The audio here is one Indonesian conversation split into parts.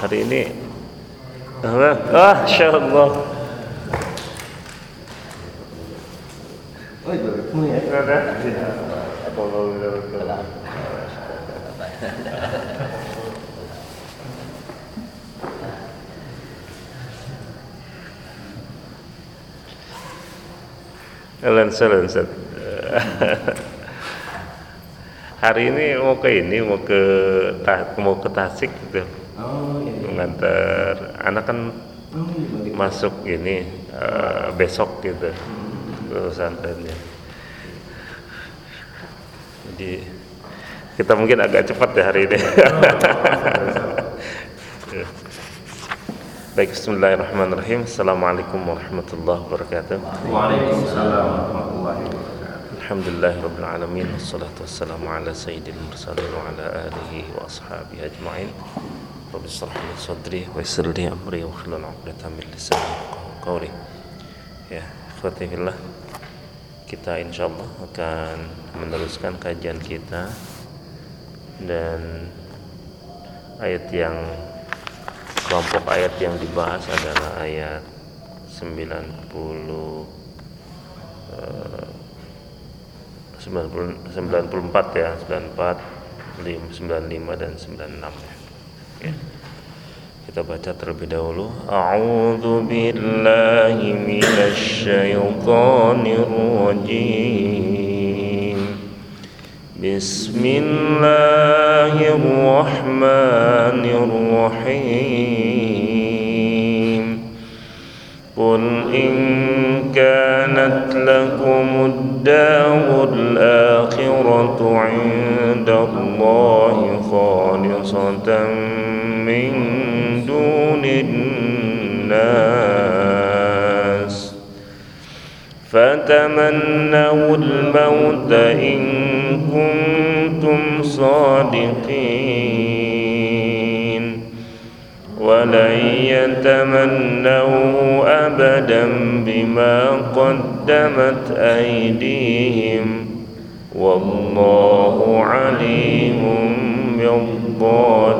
hari ini. Ah Masya Allah salam Ustaz. Hari ini mau ke ini, mau ke mau ke Tasik gitu. Mengantar anak kan masuk ini eh, besok gitu pesantrennya. Jadi kita mungkin agak cepat ya hari ini. Baik, Bismillahirrahmanirrahim. Assalamualaikum warahmatullahi wabarakatuh. Waalaikumsalam warahmatullahi wabarakatuh. Alhamdulillah Rabbil Alamin Wassalatu wassalamu ala sayyidil mursalin Wa ala alihi wa ashabihi ajma'in Wa yassir li amri Wa hlul 'uqdatam min lisani yafqahu qawli Ya, ikhwati fillah Kita insyaallah akan meneruskan kajian kita Dan ayat yang Kelompok ayat yang dibahas adalah ayat 90 eh, 90 94 ya 94 lim- 95 dan 96 ya. ya. Kita baca terlebih dahulu A'udzu billahi minasy syaithanir rajim Bismillahirrahmanirrahim قل إن كانت لكم الدار الآخرة عند الله خالصة من دون الناس فتمنوا الموت إن كنتم صادقين ولن يتمنوا أبدا بما قدمت أيديهم والله عليم بالظالمين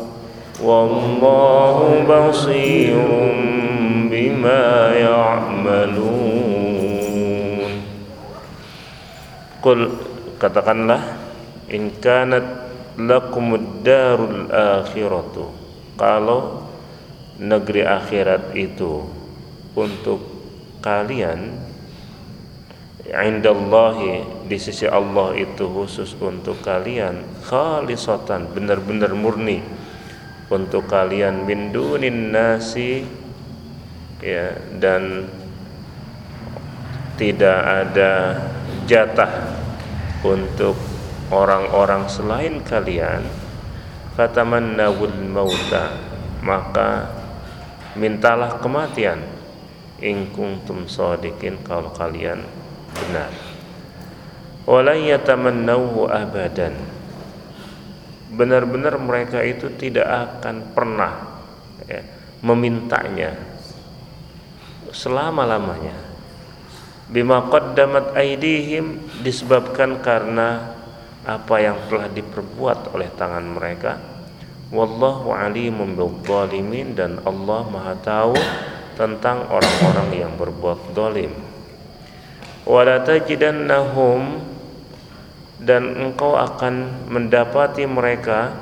والله بصير بما يعملون Qul katakanlah in kanat lakumud darul akhiratu kalau negeri akhirat itu untuk kalian indallahi di sisi Allah itu khusus untuk kalian khalisatan benar-benar murni untuk kalian min dunin nasi. Ya dan tidak ada jatah untuk orang-orang selain kalian. Fatamannawul mauta. Maka mintalah kematian. In kuntum shadiqin kalau kalian benar. Wala yatamannahu abadan benar-benar mereka itu tidak akan pernah ya, memintanya selama-lamanya. Bima qaddamat aidihim disebabkan karena apa yang telah diperbuat oleh tangan mereka. Wallahu alimun bidzalimin dan Allah Maha tahu tentang orang-orang yang berbuat zalim. Wala tajidannahum dan engkau akan mendapati mereka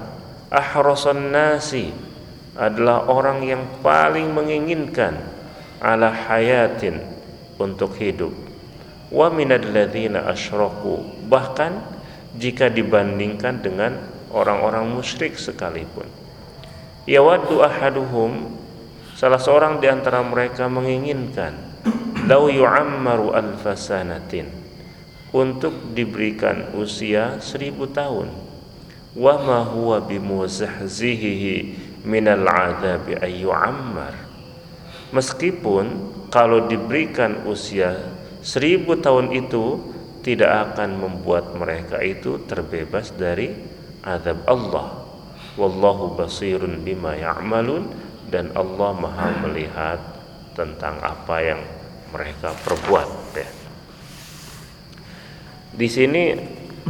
ahrasan nasi adalah orang yang paling menginginkan ala hayatin untuk hidup. Wa minal ladzina asyraku bahkan jika dibandingkan dengan orang-orang musyrik sekalipun. Yawaddu ahaduhum salah seorang di antara mereka menginginkan lau yu'ammaru alfasanatin untuk diberikan usia seribu tahun. Wa ma huwa bimuzahzihihi minal adabi ayyu'ammar meskipun kalau diberikan usia seribu tahun itu tidak akan membuat mereka itu terbebas dari azab Allah. Wallahu basirun bima ya'malun dan Allah maha melihat tentang apa yang mereka perbuat ya. Di sini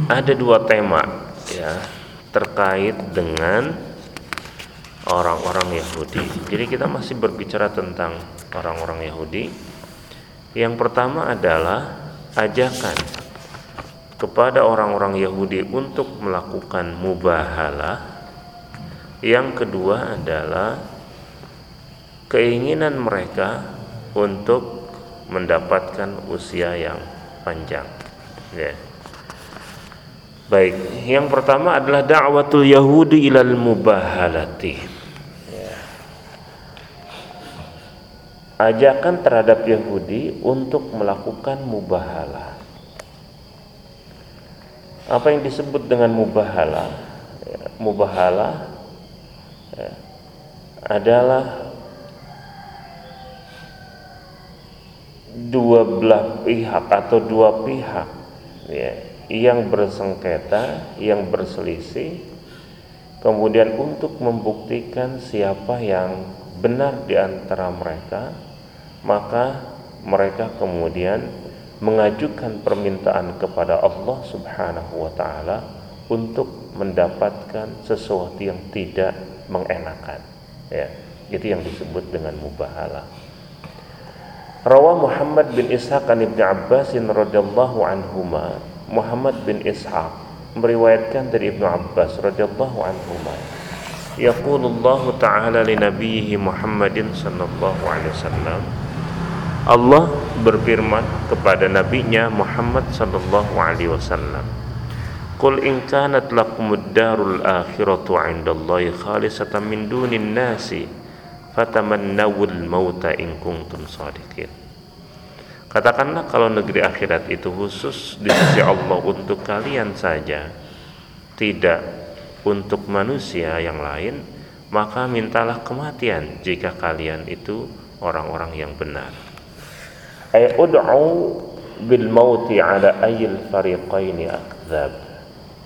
ada dua tema ya terkait dengan orang-orang Yahudi. Jadi kita masih berbicara tentang orang-orang Yahudi. Yang pertama adalah ajakan kepada orang-orang Yahudi untuk melakukan mubahalah. Yang kedua adalah keinginan mereka untuk mendapatkan usia yang panjang. Ya. Baik, yang pertama adalah da'watul Yahudi ilal mubahalati. Ya. Ajakan terhadap Yahudi untuk melakukan mubahalah. Apa yang disebut dengan mubahalah? Ya, mubahalah ya, adalah dua belah pihak atau dua pihak ya, yang bersengketa, yang berselisih, kemudian untuk membuktikan siapa yang benar di antara mereka, maka mereka kemudian mengajukan permintaan kepada Allah Subhanahu wa taala untuk mendapatkan sesuatu yang tidak mengenakan. Ya, itu yang disebut dengan mubahalah. Rawa Muhammad bin Ishaq an Ibnu Abbas radhiyallahu anhuma. Muhammad bin Ishaq meriwayatkan dari Ibnu Abbas radhiyallahu anhuma. Yaqulu Allah Ta'ala li nabiyhi Muhammadin sallallahu alaihi wasallam. Allah berfirman kepada nabinya Muhammad sallallahu alaihi wasallam. Qul in kanat lakumud darul akhiratu 'indallahi khalisatan min dunin nasi fatamannawul mauta in kuntum sadiqin. Katakanlah kalau negeri akhirat itu khusus di sisi Allah untuk kalian saja Tidak untuk manusia yang lain Maka mintalah kematian jika kalian itu orang-orang yang benar. Ay ud'u bil mauti ala ayil fariqaini akzab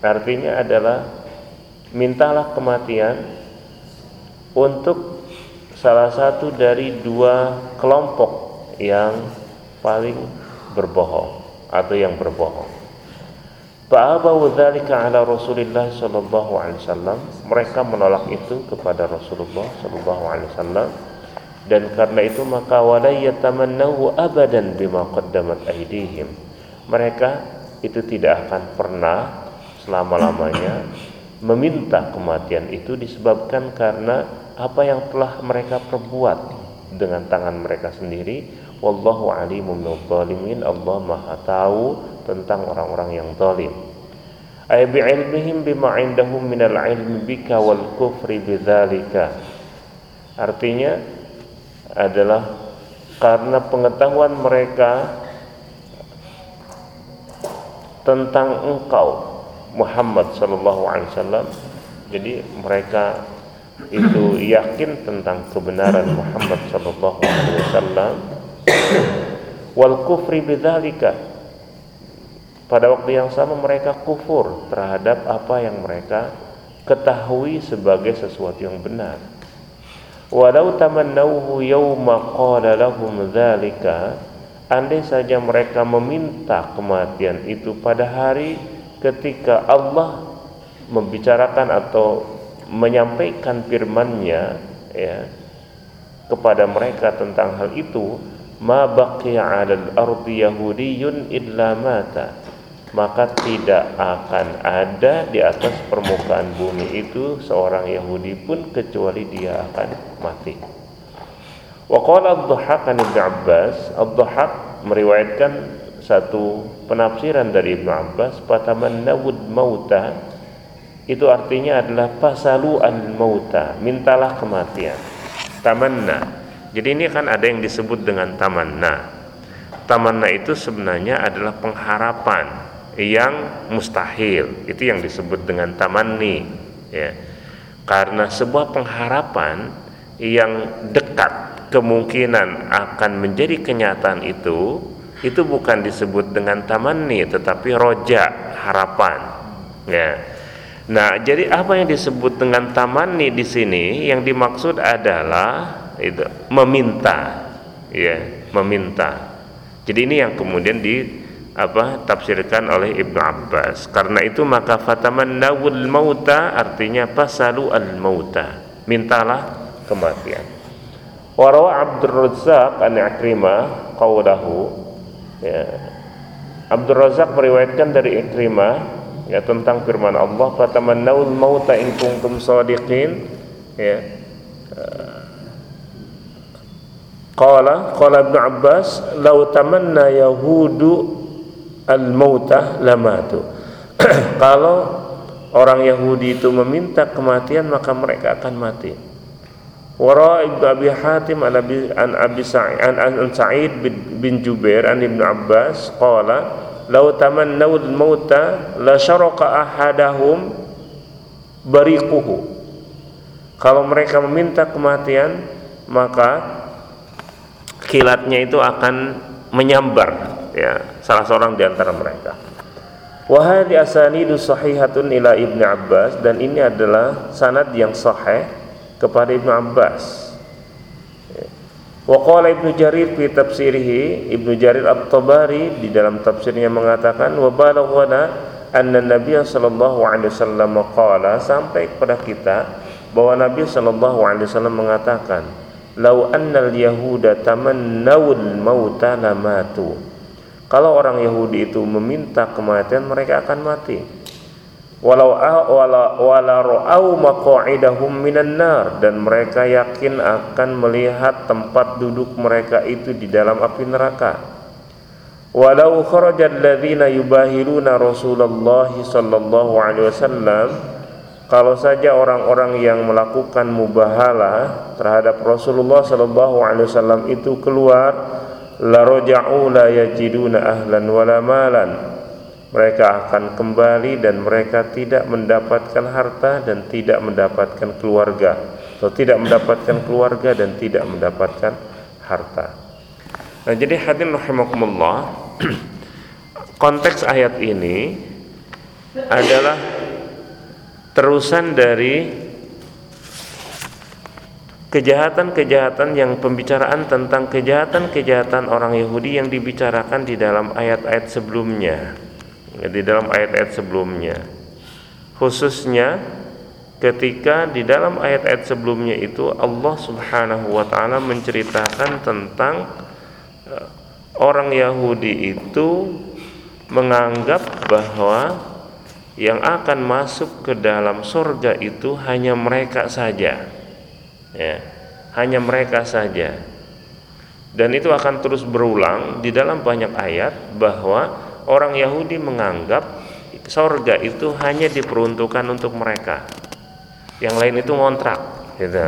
Artinya adalah Mintalah kematian Untuk salah satu dari dua kelompok yang paling berbohong atau yang berbohong. Fa'abawu ala Rasulillah sallallahu. Mereka menolak itu kepada Rasulullah sallallahu dan karena itu maka wala yatamannahu abadan bima qaddamat aydihim. Mereka itu tidak akan pernah selama-lamanya meminta kematian itu disebabkan karena apa yang telah mereka perbuat dengan tangan mereka sendiri. Wallahu alimun zalimin Allah Maha tahu tentang orang-orang yang zalim. Ay bi'ilmihim bima indahum minal ilmi bika wal kufri bidzalika. Artinya adalah karena pengetahuan mereka tentang engkau Muhammad sallallahu alaihi wasallam. Jadi mereka itu yakin tentang kebenaran Muhammad sallallahu alaihi wasallam. Wal kufri bidzalika. Pada waktu yang sama mereka kufur terhadap apa yang mereka ketahui sebagai sesuatu yang benar. Walau tamannauhu yawma qala lahum dzalika andai saja mereka meminta kematian itu pada hari ketika Allah membicarakan atau menyampaikan firman-Nya ya kepada mereka tentang hal itu ma baqiya 'alal ardi yahudiyyun illa mata maka tidak akan ada di atas permukaan bumi itu seorang Yahudi pun kecuali dia akan mati. Wa qala ad-Dhahhak an Ibnu Abbas, ad-Dhahhak meriwayatkan satu penafsiran dari Ibnu Abbas, "Fatamannawud mauta" itu artinya adalah fasalu al mauta mintalah kematian. Tamanna. Jadi ini kan ada yang disebut dengan tamanna. Tamanna itu sebenarnya adalah pengharapan yang mustahil. Itu yang disebut dengan tamanni ya. Karena sebuah pengharapan yang dekat kemungkinan akan menjadi kenyataan itu itu bukan disebut dengan tamanni tetapi roja harapan ya nah jadi apa yang disebut dengan tamanni di sini? Yang dimaksud adalah itu meminta. Ya meminta. Jadi ini yang kemudian di apa tafsirkan oleh Ibnu Abbas. Karena itu maka fatamannawul mauta artinya pasalu al mauta. Mintalah kematian. Warawa Abdul Razzaq an Ikrimah qawlahu. Ya. Abdul Razak meriwayatkan dari Ikrimah ya tentang firman Allah fatamannawul mauta in kuntum shadiqin ya. Qala qala Ibnu Abbas law tamanna yahudu al mauta lamatu. Kalau orang Yahudi itu meminta kematian maka mereka akan mati. Wara Ibnu Abi Hatim an Abi an Abi Sa'id an, Sa'id bin Jubair an Ibnu Abbas qala law tamannaw al-mauta la syaraqa ahadahum bariquhu kalau mereka meminta kematian maka kilatnya itu akan menyambar ya salah seorang di antara mereka Wahai asanidu sahihatun ila Ibnu Abbas dan ini adalah sanad yang sahih kepada Ibnu Abbas. Wa qala Ibnu Jarir fi tafsirihi, Ibnu Jarir At-Tabari di dalam tafsirnya mengatakan wa balaghana anna Nabi sallallahu alaihi wasallam qala sampai kepada kita bahwa Nabi sallallahu alaihi wasallam mengatakan lau annal yahuda tamannawul mauta lamatu kalau orang Yahudi itu meminta kematian mereka akan mati walau wala wala ra'au maq'idahum minan nar. Dan mereka yakin akan melihat tempat duduk mereka itu di dalam api neraka. Walau kharajal ladzina yubahiluna Rasulullah sallallahu alaihi wasallam kalau saja orang-orang yang melakukan mubahala terhadap Rasulullah sallallahu alaihi wasallam itu keluar la raja'u la yajiduna ahlan wala malan mereka akan kembali dan mereka tidak mendapatkan harta dan tidak mendapatkan keluarga atau tidak mendapatkan keluarga dan tidak mendapatkan harta. Nah, jadi hadirin rahimakumullah, konteks ayat ini adalah terusan dari kejahatan-kejahatan yang pembicaraan tentang kejahatan-kejahatan orang Yahudi yang dibicarakan di dalam ayat-ayat sebelumnya di dalam ayat-ayat sebelumnya. Khususnya ketika di dalam ayat-ayat sebelumnya itu Allah Subhanahu wa taala menceritakan tentang eh, orang Yahudi itu menganggap bahwa yang akan masuk ke dalam surga itu hanya mereka saja. Ya hanya mereka saja. Dan itu akan terus berulang di dalam banyak ayat bahwa orang Yahudi menganggap sorga itu hanya diperuntukkan untuk mereka. Yang lain itu ngontrak gitu.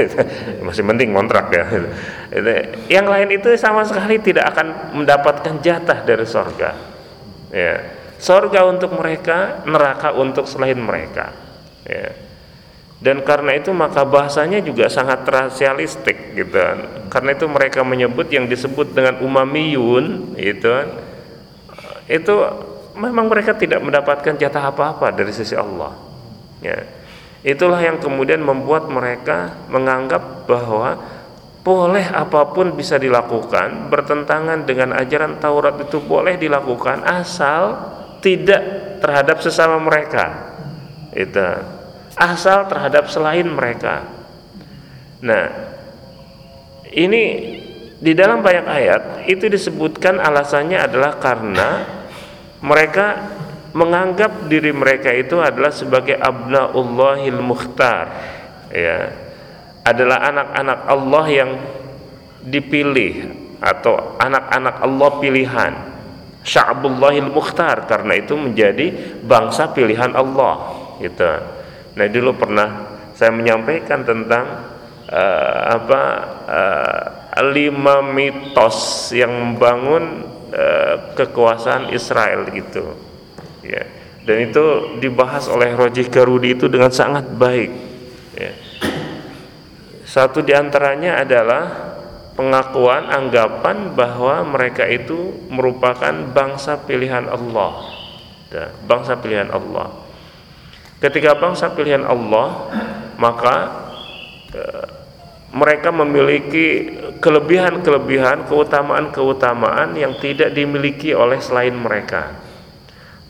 masih penting ngontrak ya. Gitu. yang lain itu sama sekali tidak akan mendapatkan jatah dari sorga. Ya. Sorga untuk mereka neraka untuk selain mereka. Ya. Dan karena itu maka bahasanya juga sangat rasialistik gitu. Karena itu mereka menyebut yang disebut dengan umamiyun gitu itu memang mereka tidak mendapatkan jatah apa-apa dari sisi Allah. Ya. Itulah yang kemudian membuat mereka menganggap bahwa boleh apa pun bisa dilakukan bertentangan dengan ajaran Taurat itu boleh dilakukan asal tidak terhadap sesama mereka. Itu asal terhadap selain mereka. Nah, ini di dalam banyak ayat itu disebutkan alasannya adalah karena mereka menganggap diri mereka itu adalah sebagai abnaullahil mukhtar. Ya. Adalah anak-anak Allah yang dipilih atau anak-anak Allah pilihan. Sya'bullahil mukhtar karena itu menjadi bangsa pilihan Allah gitu. Nah dulu pernah saya menyampaikan tentang uh, apa uh, lima mitos yang membangun Eh, kekuasaan Israel gitu. Ya. Dan itu dibahas oleh Roji Garudi itu dengan sangat baik. Ya. satu di antaranya adalah pengakuan anggapan bahwa mereka itu merupakan bangsa pilihan Allah. Ya, bangsa pilihan Allah. Ketika bangsa pilihan Allah maka eh, mereka memiliki kelebihan-kelebihan, keutamaan-keutamaan yang tidak dimiliki oleh selain mereka.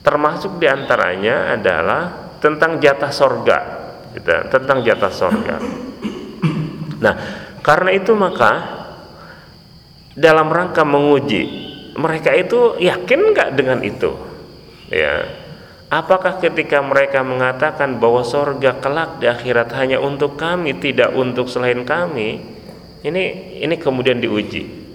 Termasuk di antaranya adalah tentang jatah sorga, gitu, tentang jatah sorga. Nah, karena itu maka dalam rangka menguji mereka itu yakin nggak dengan itu, ya Apakah ketika mereka mengatakan bahwa sorga kelak di akhirat hanya untuk kami, tidak untuk selain kami, ini ini kemudian diuji.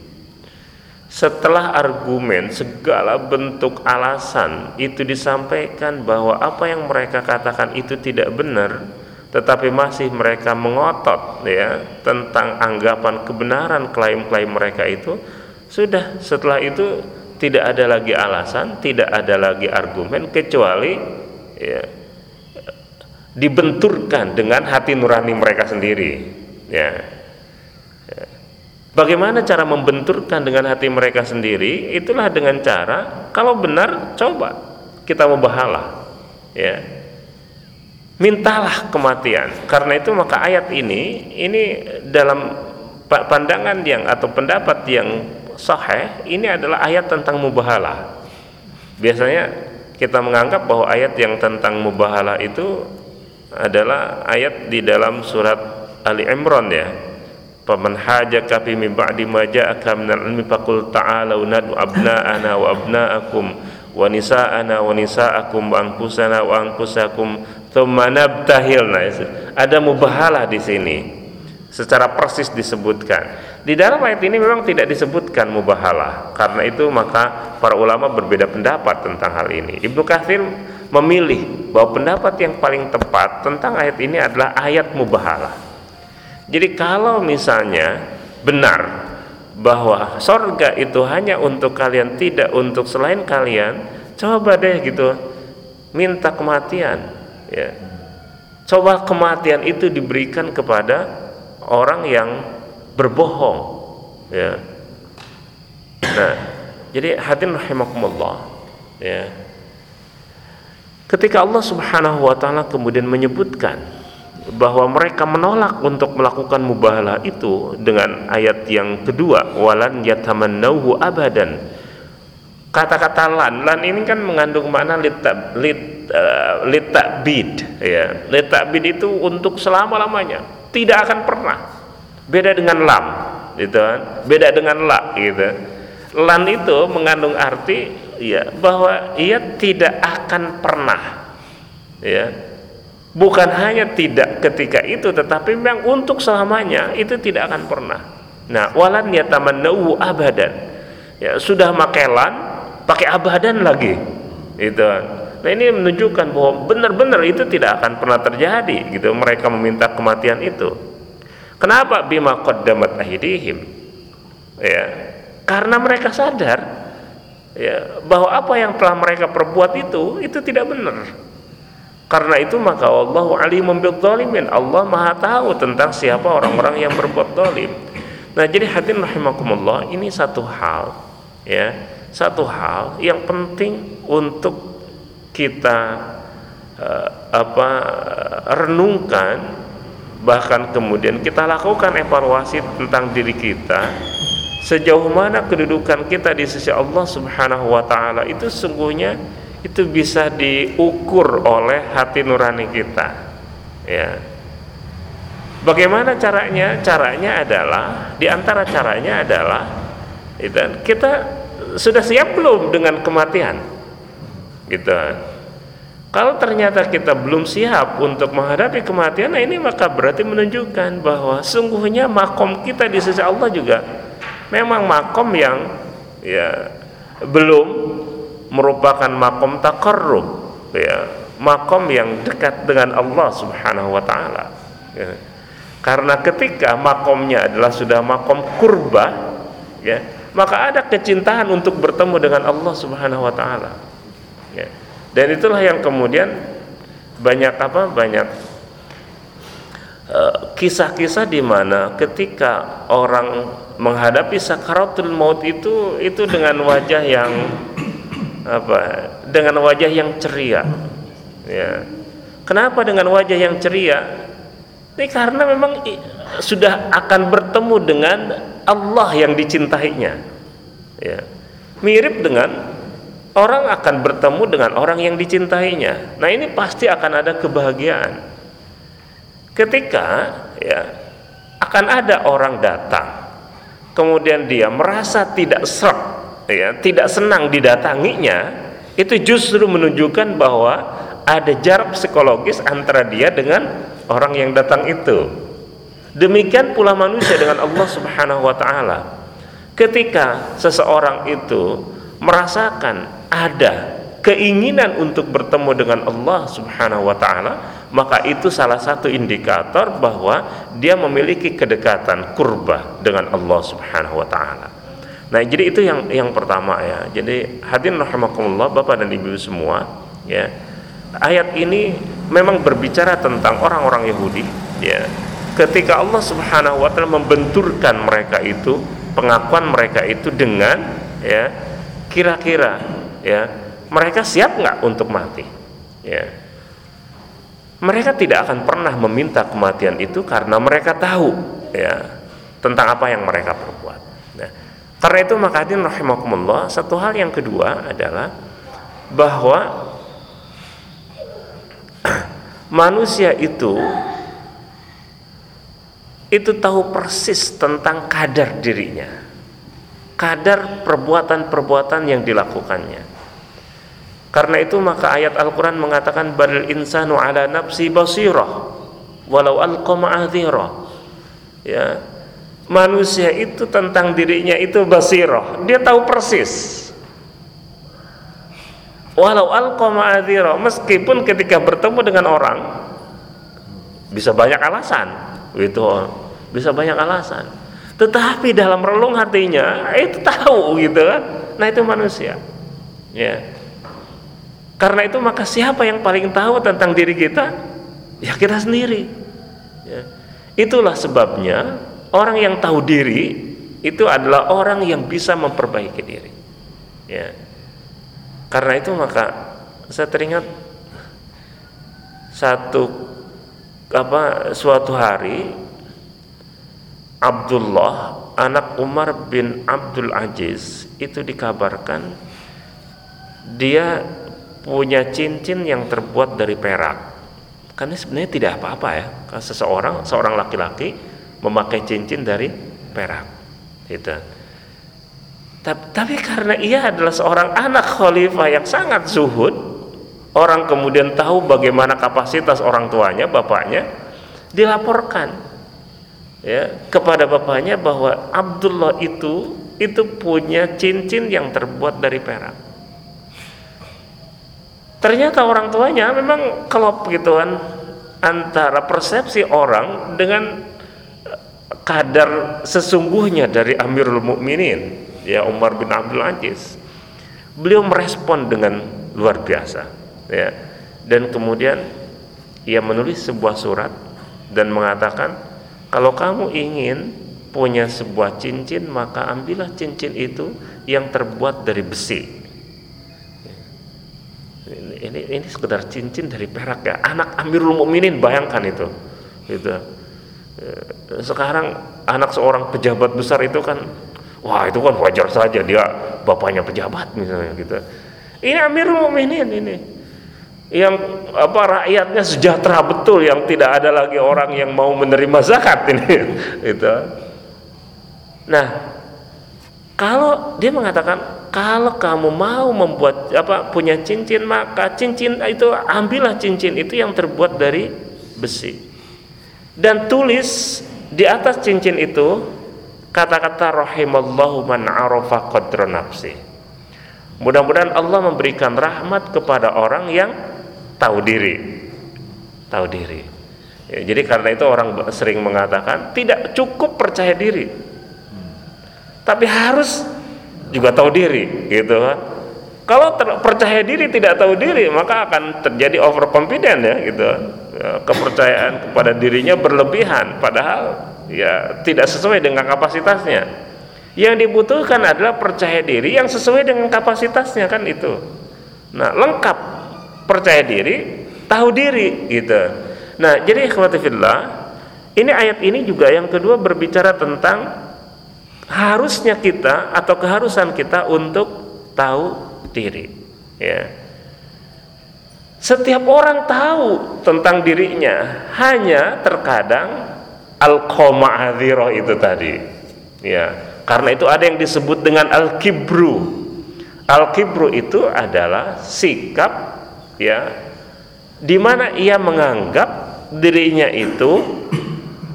Setelah argumen segala bentuk alasan itu disampaikan bahwa apa yang mereka katakan itu tidak benar, tetapi masih mereka mengotot ya tentang anggapan kebenaran klaim-klaim mereka itu, sudah setelah itu tidak ada lagi alasan, tidak ada lagi argumen kecuali ya, dibenturkan dengan hati nurani mereka sendiri. Ya. Bagaimana cara membenturkan dengan hati mereka sendiri? Itulah dengan cara kalau benar coba kita membahala. Ya. Mintalah kematian. Karena itu maka ayat ini ini dalam pandangan yang atau pendapat yang sahih ini adalah ayat tentang mubahalah. Biasanya kita menganggap bahwa ayat yang tentang mubahalah itu adalah ayat di dalam surat Ali Imran ya. Faman hajaka fi min ba'di ma ja'aka minal ilmi faqul ta'alu nadu abna'ana wa abna'akum wa nisa'ana wa nisa'akum wa anfusana wa anfusakum thumma nabtahil. Nah, ada mubahalah di sini. Secara persis disebutkan di dalam ayat ini memang tidak disebutkan mubahalah. Karena itu maka para ulama berbeda pendapat tentang hal ini. Ibnu Katsir memilih bahwa pendapat yang paling tepat tentang ayat ini adalah ayat mubahalah. Jadi kalau misalnya benar bahwa sorga itu hanya untuk kalian tidak untuk selain kalian, coba deh gitu minta kematian ya. Coba kematian itu diberikan kepada orang yang berbohong ya nah jadi hadirin rahimakumullah ya ketika Allah Subhanahu wa taala kemudian menyebutkan bahwa mereka menolak untuk melakukan mubahalah itu dengan ayat yang kedua walan yatamannauhu abadan. Kata-kata lan lan ini kan mengandung makna litab lit uh, litabid ya. Litabid itu untuk selama-lamanya. Tidak akan pernah. Beda dengan lam gitu kan? Beda dengan la gitu. Lan itu mengandung arti ya bahwa ia tidak akan pernah ya bukan hanya tidak ketika itu tetapi memang untuk selamanya itu tidak akan pernah. Nah walan yatamannau abadan. Ya sudah makelan pakai abadan lagi. Itu nah ini menunjukkan bahwa benar-benar itu tidak akan pernah terjadi gitu. Mereka meminta kematian itu. Kenapa? Bima qaddamat ahdihim? Ya, karena mereka sadar ya bahwa apa yang telah mereka perbuat itu itu tidak benar. Karena itu maka Allah alimum bil zalimin. Allah Maha tahu tentang siapa orang-orang yang berbuat zalim. Nah, jadi hadirin rahimakumullah, ini satu hal ya, satu hal yang penting untuk kita uh, apa renungkan bahkan kemudian kita lakukan evaluasi tentang diri kita sejauh mana kedudukan kita di sisi Allah Subhanahu wa taala itu sungguhnya itu bisa diukur oleh hati nurani kita ya. Bagaimana caranya? Caranya adalah di antara caranya adalah dan kita sudah siap belum dengan kematian? Gitu. Kalau ternyata kita belum siap untuk menghadapi kematian, nah ini maka berarti menunjukkan bahwa sungguhnya makom kita di sisi Allah juga memang makom yang ya belum merupakan makom takarrub, ya, makom yang dekat dengan Allah Subhanahu wa taala. Ya. Karena ketika makomnya adalah sudah makom kurba, ya, maka ada kecintaan untuk bertemu dengan Allah Subhanahu wa taala. Ya Dan itulah yang kemudian banyak apa? Banyak eh, kisah-kisah di mana ketika orang menghadapi sakaratul maut itu itu dengan wajah yang apa? Dengan wajah yang ceria. Ya. Kenapa dengan wajah yang ceria? Ini karena memang sudah akan bertemu dengan Allah yang dicintainya. Ya. Mirip dengan orang akan bertemu dengan orang yang dicintainya. Nah, ini pasti akan ada kebahagiaan. Ketika ya akan ada orang datang, kemudian dia merasa tidak serak, ya, tidak senang didatanginya, itu justru menunjukkan bahwa ada jarak psikologis antara dia dengan orang yang datang itu. Demikian pula manusia dengan Allah Subhanahu wa taala. Ketika seseorang itu merasakan ada keinginan untuk bertemu dengan Allah Subhanahu wa taala, maka itu salah satu indikator bahwa dia memiliki kedekatan kurba dengan Allah Subhanahu wa taala. Nah, jadi itu yang yang pertama ya. Jadi hadirin rahimakumullah Bapak dan Ibu semua, ya. Ayat ini memang berbicara tentang orang-orang Yahudi, ya. Ketika Allah Subhanahu wa taala membenturkan mereka itu, pengakuan mereka itu dengan ya kira-kira ya mereka siap nggak untuk mati ya mereka tidak akan pernah meminta kematian itu karena mereka tahu ya tentang apa yang mereka perbuat karena itu maka hadirin rahimakumullah satu hal yang kedua adalah bahwa manusia itu itu tahu persis tentang kadar dirinya kadar perbuatan-perbuatan yang dilakukannya. Karena itu maka ayat Al-Qur'an mengatakan balil insanu ala nafsi basirah walau alqa ma'adhirah. Ya. Manusia itu tentang dirinya itu basirah, dia tahu persis. Walau alqa ma'adhirah, meskipun ketika bertemu dengan orang bisa banyak alasan, itu bisa banyak alasan. Tetapi dalam relung hatinya itu tahu gitu kan. Nah itu manusia. Ya. Karena itu maka siapa yang paling tahu tentang diri kita? Ya kita sendiri. Ya. itulah sebabnya orang yang tahu diri itu adalah orang yang bisa memperbaiki diri. Ya. Karena itu maka saya teringat satu apa suatu hari Abdullah anak Umar bin Abdul Aziz itu dikabarkan dia punya cincin yang terbuat dari perak. Karena sebenarnya tidak apa-apa ya seseorang seorang laki-laki memakai cincin dari perak itu tapi karena ia adalah seorang anak khalifah yang sangat zuhud orang kemudian tahu bagaimana kapasitas orang tuanya bapaknya dilaporkan ya kepada bapaknya bahwa Abdullah itu itu punya cincin yang terbuat dari perak. Ternyata orang tuanya memang kalau begituan antara persepsi orang dengan kadar sesungguhnya dari Amirul Mukminin ya Umar bin Abdul Aziz. Beliau merespon dengan luar biasa ya. Dan kemudian ia menulis sebuah surat dan mengatakan kalau kamu ingin punya sebuah cincin, maka ambillah cincin itu yang terbuat dari besi. Ini, ini, sekedar cincin dari perak ya. Anak Amirul Mukminin bayangkan itu. Gitu. Sekarang anak seorang pejabat besar itu kan, wah itu kan wajar saja dia bapaknya pejabat misalnya gitu. Ini Amirul Mukminin ini. Yang apa rakyatnya sejahtera betul yang tidak ada lagi orang yang mau menerima zakat ini itu nah kalau dia mengatakan kalau kamu mau membuat apa punya cincin maka cincin itu ambillah cincin itu yang terbuat dari besi dan tulis di atas cincin itu kata-kata rahimallahu man arafa qadra nafsi. Mudah-mudahan Allah memberikan rahmat kepada orang yang tahu diri. Tahu diri. Ya, jadi karena itu orang sering mengatakan tidak cukup percaya diri. Tapi harus juga tahu diri gitu. Kalau percaya diri tidak tahu diri, maka akan terjadi overconfident ya gitu. Ya, kepercayaan kepada dirinya berlebihan padahal ya tidak sesuai dengan kapasitasnya. Yang dibutuhkan adalah percaya diri yang sesuai dengan kapasitasnya kan itu. Nah, lengkap percaya diri, tahu diri gitu. Nah, jadi ikhwatifillah, ini ayat ini juga yang kedua berbicara tentang harusnya kita atau keharusan kita untuk tahu diri ya setiap orang tahu tentang dirinya hanya terkadang al qoma'adhiroh itu tadi. Ya karena itu ada yang disebut dengan al kibru al kibru itu adalah sikap ya di mana ia menganggap dirinya itu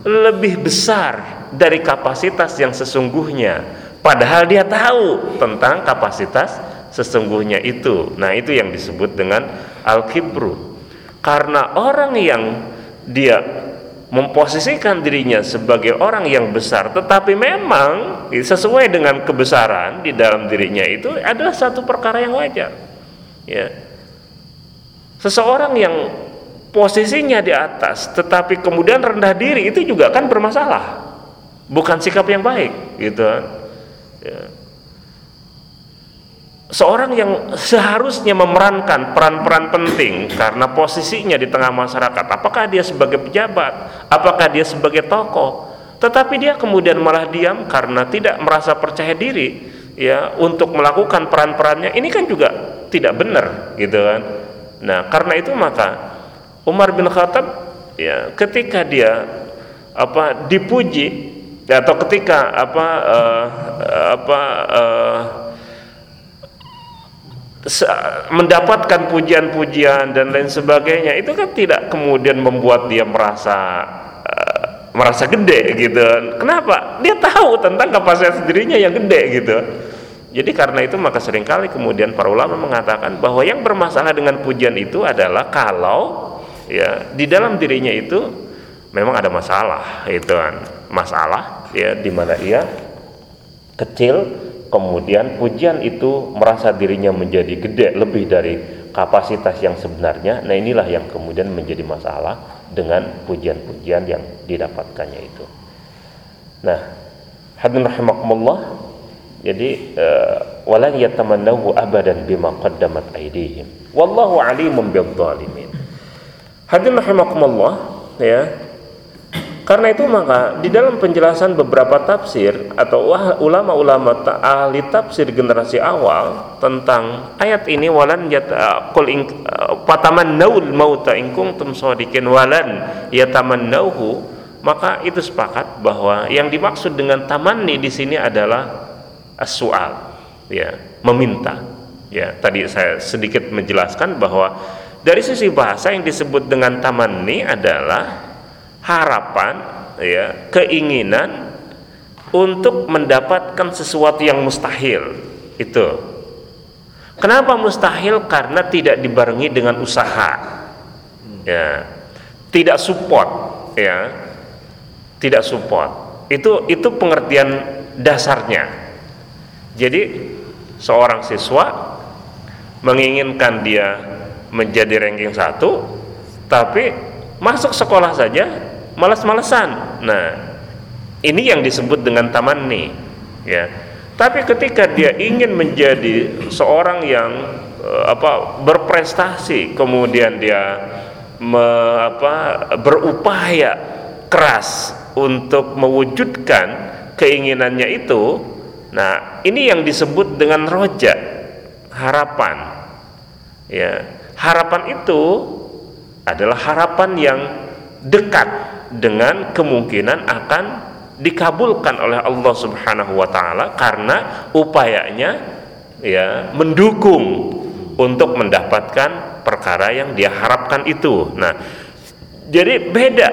lebih besar dari kapasitas yang sesungguhnya. Padahal dia tahu tentang kapasitas sesungguhnya itu. Nah itu yang disebut dengan al-kibru. Karena orang yang dia memposisikan dirinya sebagai orang yang besar tetapi memang sesuai dengan kebesaran di dalam dirinya itu adalah satu perkara yang wajar. Ya. Seseorang yang posisinya di atas tetapi kemudian rendah diri itu juga kan bermasalah. Bukan sikap yang baik gitu ya. Seorang yang seharusnya memerankan peran-peran penting karena posisinya di tengah masyarakat apakah dia sebagai pejabat? Apakah dia sebagai tokoh? Tetapi dia kemudian malah diam karena tidak merasa percaya diri ya untuk melakukan peran-perannya. Ini kan juga tidak benar gitu kan? Nah karena itu maka Umar bin Khattab ya ketika dia apa dipuji atau ketika apa uh, apa uh, mendapatkan pujian-pujian dan lain sebagainya itu kan tidak kemudian membuat dia merasa uh, merasa gede gitu. Kenapa? Dia tahu tentang kapasitas dirinya yang gede gitu. Jadi karena itu maka sering kali kemudian para ulama mengatakan bahwa yang bermasalah dengan pujian itu adalah kalau ya di dalam dirinya itu memang ada masalah itu kan masalah ya di mana ia kecil kemudian pujian itu merasa dirinya menjadi gede lebih dari kapasitas yang sebenarnya. Nah inilah yang kemudian menjadi masalah dengan pujian-pujian yang didapatkannya itu. Nah hadirin rahimakumullah. Jadi uh, walan yatamannahu abadan bima qaddamat aydihim. Wallahu alimun bil zalimin hadirin rahimakumullah ya karena itu maka di dalam penjelasan beberapa tafsir atau ulama-ulama ahli tafsir generasi awal tentang ayat ini walan yaqul in naul mauta in kuntum shadiqin walan yatamannauhu maka itu sepakat bahwa yang dimaksud dengan tamanni di sini adalah as-su'al ya meminta. Ya tadi saya sedikit menjelaskan bahwa dari sisi bahasa yang disebut dengan tamanni adalah harapan ya keinginan untuk mendapatkan sesuatu yang mustahil itu. Kenapa mustahil? Karena tidak dibarengi dengan usaha ya. Tidak support ya. Tidak support. Itu itu pengertian dasarnya. Jadi seorang siswa menginginkan dia menjadi ranking satu tapi masuk sekolah saja malas-malesan. Nah, ini yang disebut dengan tamanni, ya. Tapi ketika dia ingin menjadi seorang yang uh, apa berprestasi, kemudian dia me, apa, berupaya keras untuk mewujudkan keinginannya itu, nah ini yang disebut dengan roja, harapan. Ya, harapan itu adalah harapan yang dekat dengan kemungkinan akan dikabulkan oleh Allah Subhanahu wa taala karena upayanya ya mendukung untuk mendapatkan perkara yang dia harapkan itu. Nah, jadi beda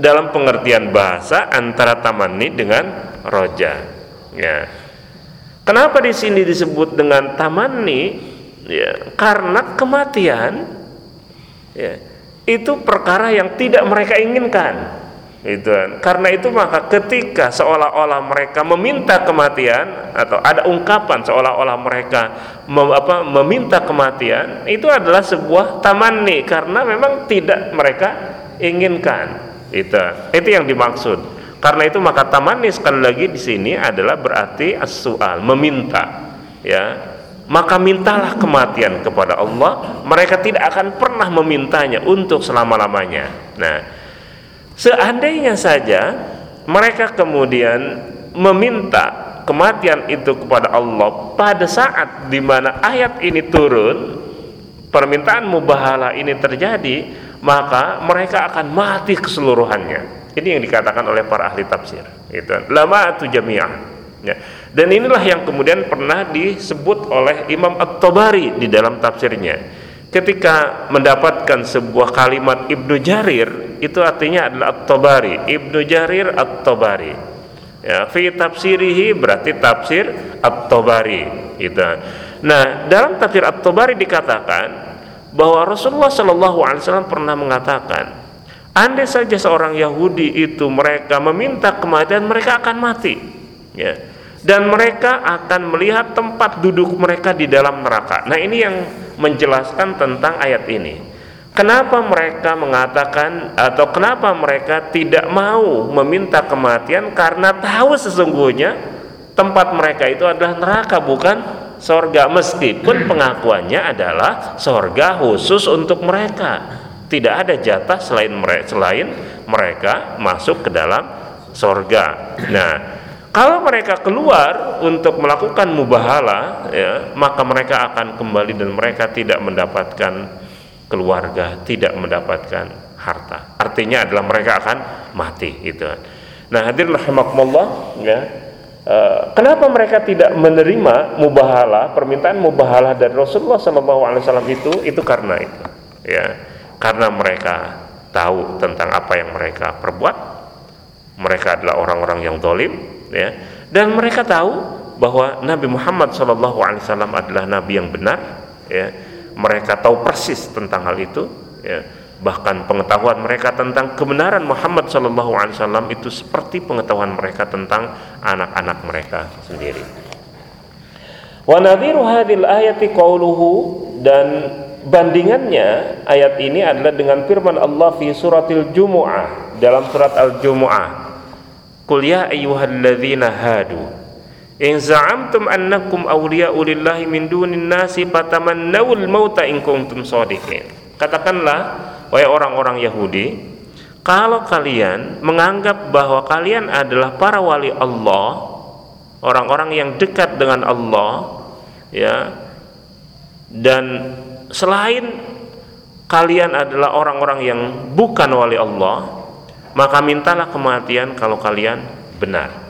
dalam pengertian bahasa antara tamanni dengan roja. Ya. Kenapa di sini disebut dengan tamanni? Ya, karena kematian ya, itu perkara yang tidak mereka inginkan. Itu kan. karena itu maka ketika seolah-olah mereka meminta kematian atau ada ungkapan seolah-olah mereka mem, apa, meminta kematian itu adalah sebuah tamanni. Karena memang tidak mereka inginkan. Itu. Itu yang dimaksud. Karena itu maka tamanni sekali lagi di sini adalah berarti as-su'al meminta. Ya maka mintalah kematian kepada Allah mereka tidak akan pernah memintanya untuk selama-lamanya nah Seandainya saja mereka kemudian meminta kematian itu kepada Allah pada saat di mana ayat ini turun, permintaan mubahala ini terjadi, maka mereka akan mati keseluruhannya. Ini yang dikatakan oleh para ahli tafsir. Itu lama itu jamiah. Ya. Dan inilah yang kemudian pernah disebut oleh Imam At-Tabari di dalam tafsirnya. Ketika mendapatkan sebuah kalimat Ibnu Jarir itu artinya adalah At-Tabari. Ibnu Jarir At-Tabari. Ya fi tafsirihi berarti tafsir At-Tabari gitu. nah dalam tafsir At-Tabari dikatakan bahwa Rasulullah Shallallahu alaihi wasallam pernah mengatakan andai saja seorang Yahudi itu mereka meminta kematian mereka akan mati. Ya dan mereka akan melihat tempat duduk mereka di dalam neraka. Nah, ini yang menjelaskan tentang ayat ini. Kenapa mereka mengatakan atau kenapa mereka tidak mau meminta kematian karena tahu sesungguhnya tempat mereka itu adalah neraka bukan sorga meskipun pengakuannya adalah sorga khusus untuk mereka tidak ada jatah selain mereka selain mereka masuk ke dalam sorga. Nah, kalau mereka keluar untuk melakukan mubahala, ya, maka mereka akan kembali dan mereka tidak mendapatkan keluarga, tidak mendapatkan harta. Artinya adalah mereka akan mati, itu. Nah, hadirin rahimakumullah, ya. Uh, kenapa mereka tidak menerima mubahala, permintaan mubahala dari Rasulullah SAW itu? Itu karena itu, ya, karena mereka tahu tentang apa yang mereka perbuat. Mereka adalah orang-orang yang dolim, ya. Dan mereka tahu bahwa Nabi Muhammad SAW adalah Nabi yang benar ya. Mereka tahu persis tentang hal itu ya. Bahkan pengetahuan mereka tentang kebenaran Muhammad SAW itu seperti pengetahuan mereka tentang anak-anak mereka sendiri. Wa nadhiru hadhil ayati qauluhu dan bandingannya ayat ini adalah dengan firman Allah fi suratil Jumu'ah dalam surat Al-Jumu'ah Qul ya ayyuhalladzina hadu In za'amtum annakum awliya'u lillahi min dunin nasi fatamannawul mauta in kuntum shadiqin. Katakanlah wahai orang-orang Yahudi, kalau kalian menganggap bahwa kalian adalah para wali Allah, orang-orang yang dekat dengan Allah, ya. Dan selain kalian adalah orang-orang yang bukan wali Allah, maka mintalah kematian kalau kalian benar.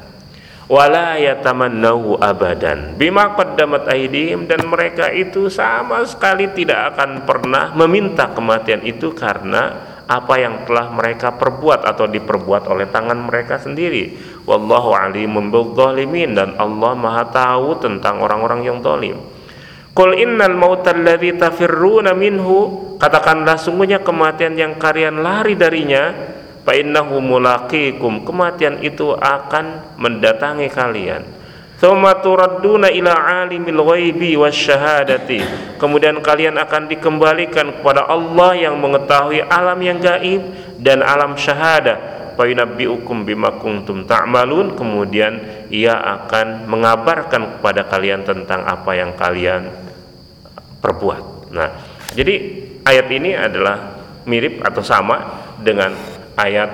Wala yatamannahu abadan. Bima qaddamat aydihim. Dan mereka itu sama sekali tidak akan pernah meminta kematian itu karena apa yang telah mereka perbuat atau diperbuat oleh tangan mereka sendiri. Wallahu alimun bidzalimin. Dan Allah Maha tahu tentang orang-orang yang zalim. Qul innal mautal ladzi tafirruna minhu. Katakanlah sungguhnya kematian yang kalian lari darinya fa innahu mulaqikum kematian itu akan mendatangi kalian Thumma turadduna ila alimil ghaibi wasyahadati. Kemudian kalian akan dikembalikan kepada Allah yang mengetahui alam yang gaib dan alam syahada. Fa yunabbiukum bima kuntum ta'malun. Kemudian ia akan mengabarkan kepada kalian tentang apa yang kalian perbuat. Nah, jadi ayat ini adalah mirip atau sama dengan ayat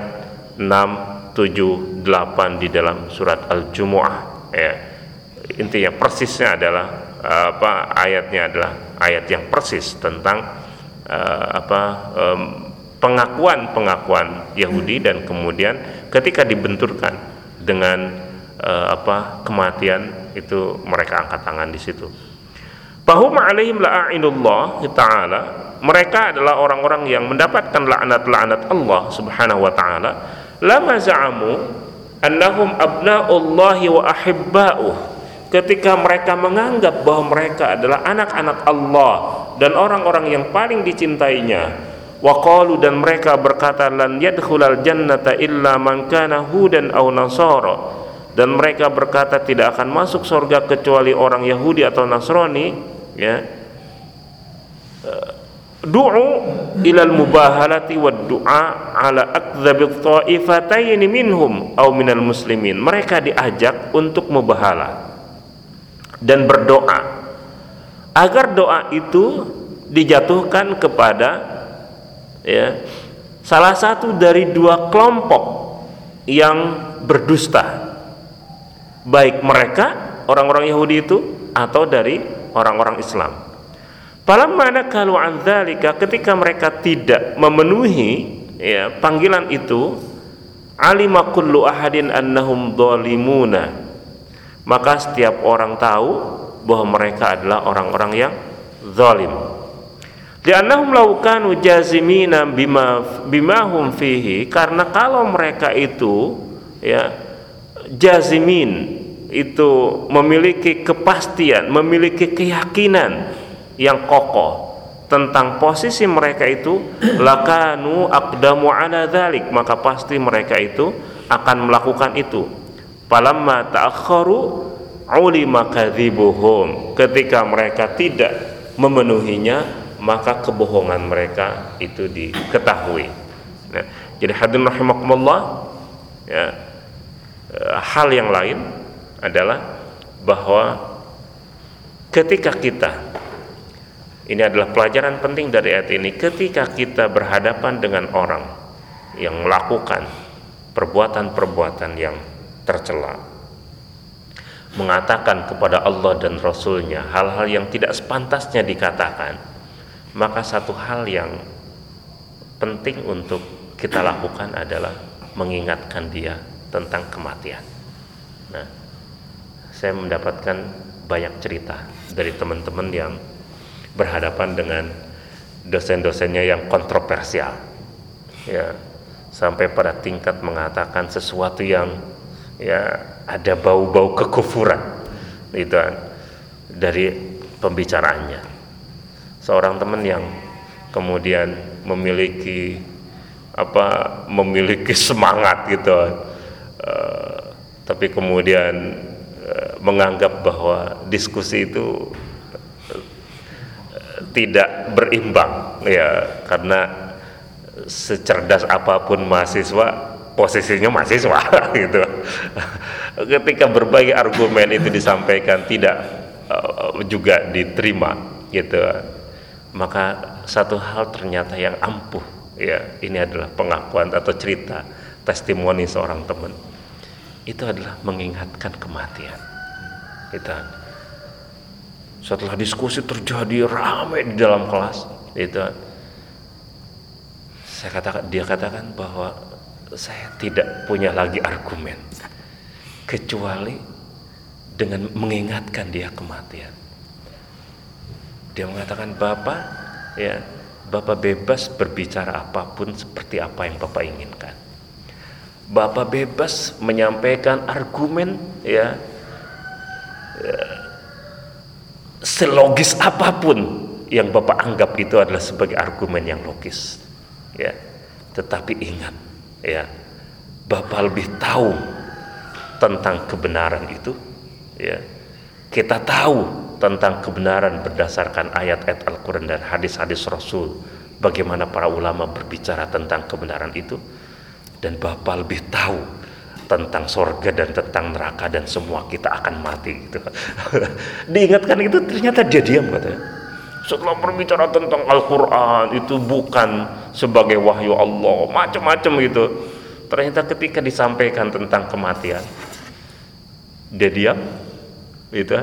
6, 7, 8 di dalam surat Al-Jumu'ah ya. Intinya persisnya adalah apa ayatnya adalah ayat yang persis tentang uh, apa pengakuan-pengakuan Yahudi dan kemudian ketika dibenturkan dengan uh, apa kematian itu mereka angkat tangan di situ. Bahum alaihim la'inullah ta'ala mereka adalah orang-orang yang mendapatkan laknat-laknat Allah Subhanahu wa taala. Lama za'amu annahum abna'ullahi wa ahibba'uh. Ketika mereka menganggap bahwa mereka adalah anak-anak Allah dan orang-orang yang paling dicintainya Waqalu dan mereka berkata lan yadkhulal jannata illa man kana hudan aw nasara. Dan mereka berkata tidak akan masuk surga kecuali orang Yahudi atau Nasrani ya du'u ilal mubahalati wad du'a ala akdzabi ta'ifatayn minhum aw minal muslimin. Mereka diajak untuk mubahala dan berdoa agar doa itu dijatuhkan kepada ya salah satu dari dua kelompok yang berdusta. Baik mereka orang-orang Yahudi itu atau dari orang-orang Islam Falamma kalau an dzalika ketika mereka tidak memenuhi ya panggilan itu alima kullu ahadin annahum dhalimuna. Maka setiap orang tahu bahwa mereka adalah orang-orang yang zalim. Li'annahum law kanu jazimina bima bima fihi karena kalau mereka itu ya jazimin itu memiliki kepastian memiliki keyakinan yang kokoh tentang posisi mereka itu lakanu aqdamu ala dhalik maka pasti mereka itu akan melakukan itu. Falamma ta'akharu ulima kadzibuhum ketika mereka tidak memenuhinya maka kebohongan mereka itu diketahui. Nah, jadi hadirin rahimakumullah ya eh, hal yang lain adalah bahwa ketika kita ini adalah pelajaran penting dari ayat ini. Ketika kita berhadapan dengan orang yang melakukan perbuatan-perbuatan yang tercela, mengatakan kepada Allah dan Rasulnya hal-hal yang tidak sepantasnya dikatakan, maka satu hal yang penting untuk kita lakukan adalah mengingatkan dia tentang kematian. Nah, saya mendapatkan banyak cerita dari teman-teman yang berhadapan dengan dosen-dosennya yang kontroversial. Ya sampai pada tingkat mengatakan sesuatu yang ya ada bau-bau kekufuran. Itu kan, dari pembicaraannya. Seorang teman yang kemudian memiliki apa memiliki semangat gitu uh, tapi kemudian uh, menganggap bahwa diskusi itu tidak berimbang. Ya karena secerdas apa pun mahasiswa posisinya mahasiswa gitu. Ketika berbagai argumen itu disampaikan tidak uh, juga diterima gitu. Maka satu hal ternyata yang ampuh ya ini adalah pengakuan atau cerita testimoni seorang teman. Itu adalah mengingatkan kematian. Kita gitu setelah diskusi terjadi ramai di dalam kelas itu saya katakan dia katakan bahwa saya tidak punya lagi argumen kecuali dengan mengingatkan dia kematian. Dia mengatakan bapak ya bapak bebas berbicara apa pun seperti apa yang bapak inginkan. Bapak bebas menyampaikan argumen ya, ya selogis apa pun yang Bapak anggap itu adalah sebagai argumen yang logis. Ya. Tetapi ingat, ya. Bapak lebih tahu tentang kebenaran itu, ya. Kita tahu tentang kebenaran berdasarkan ayat-ayat Al-Qur'an dan hadis-hadis Rasul. Bagaimana para ulama berbicara tentang kebenaran itu dan Bapak lebih tahu tentang sorga dan tentang neraka dan semua kita akan mati gitu. Diingatkan itu ternyata dia diam katanya. Setelah berbicara tentang Al-Quran itu bukan sebagai wahyu Allah macam-macam gitu. Ternyata ketika disampaikan tentang kematian dia diam gitu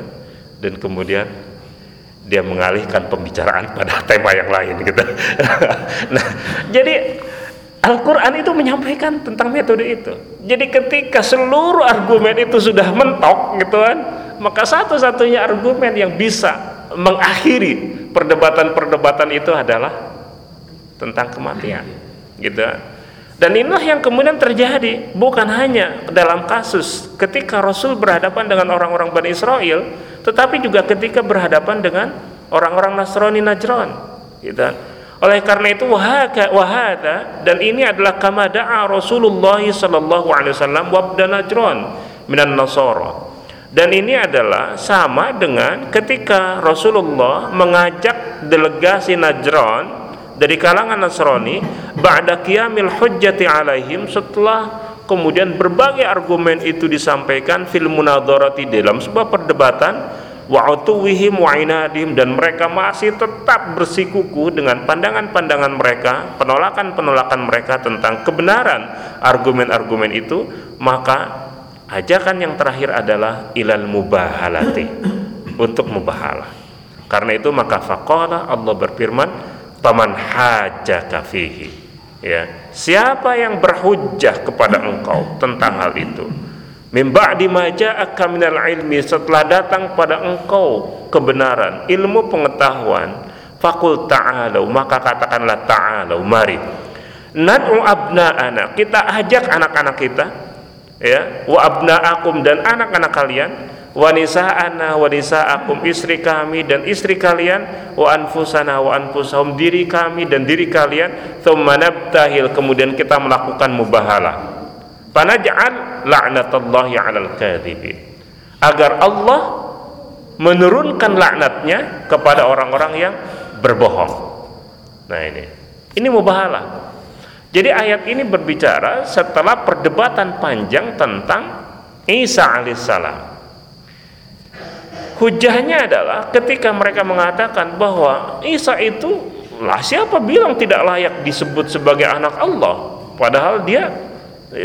dan kemudian dia mengalihkan pembicaraan pada tema yang lain gitu. nah, jadi Al-Quran itu menyampaikan tentang metode itu. Jadi ketika seluruh argumen itu sudah mentok gitu kan, maka satu-satunya argumen yang bisa mengakhiri perdebatan-perdebatan itu adalah tentang kematian. Gitu. Dan inilah yang kemudian terjadi bukan hanya dalam kasus ketika Rasul berhadapan dengan orang-orang Bani Israel, tetapi juga ketika berhadapan dengan orang-orang Nasrani Najran. Gitu oleh karena itu wahaka wahada dan ini adalah kama da'a Rasulullah sallallahu alaihi wasallam wabda Najran minan Nasara. Dan ini adalah sama dengan ketika Rasulullah mengajak delegasi Najran dari kalangan Nasrani ba'da qiyamil hujjati alaihim setelah kemudian berbagai argumen itu disampaikan fil munadharati dalam sebuah perdebatan wa utuwihim wa inadim dan mereka masih tetap bersikukuh dengan pandangan-pandangan mereka, penolakan-penolakan mereka tentang kebenaran argumen-argumen itu, maka ajakan yang terakhir adalah ilal mubahalati untuk mubahalah. Karena itu maka faqala Allah berfirman, "Paman hajjaka fihi." Ya, siapa yang berhujjah kepada engkau tentang hal itu? Min ba'di ma minal ilmi setelah datang pada engkau kebenaran, ilmu pengetahuan, fakul ta'alu maka katakanlah ta'alu mari. Nad'u abna'ana, kita ajak anak-anak kita ya, wa abna'akum dan anak-anak kalian, wa nisa'ana wa nisa'akum istri kami dan istri kalian, wa anfusana wa anfusahum diri kami dan diri kalian, thumma nabtahil kemudian kita melakukan mubahalah Panaj'al la'natallahi 'alal kadhibin. Agar Allah menurunkan laknatnya kepada orang-orang yang berbohong. Nah ini. Ini mubahalah. Jadi ayat ini berbicara setelah perdebatan panjang tentang Isa alaihissalam. Hujahnya adalah ketika mereka mengatakan bahwa Isa itu lah siapa bilang tidak layak disebut sebagai anak Allah padahal dia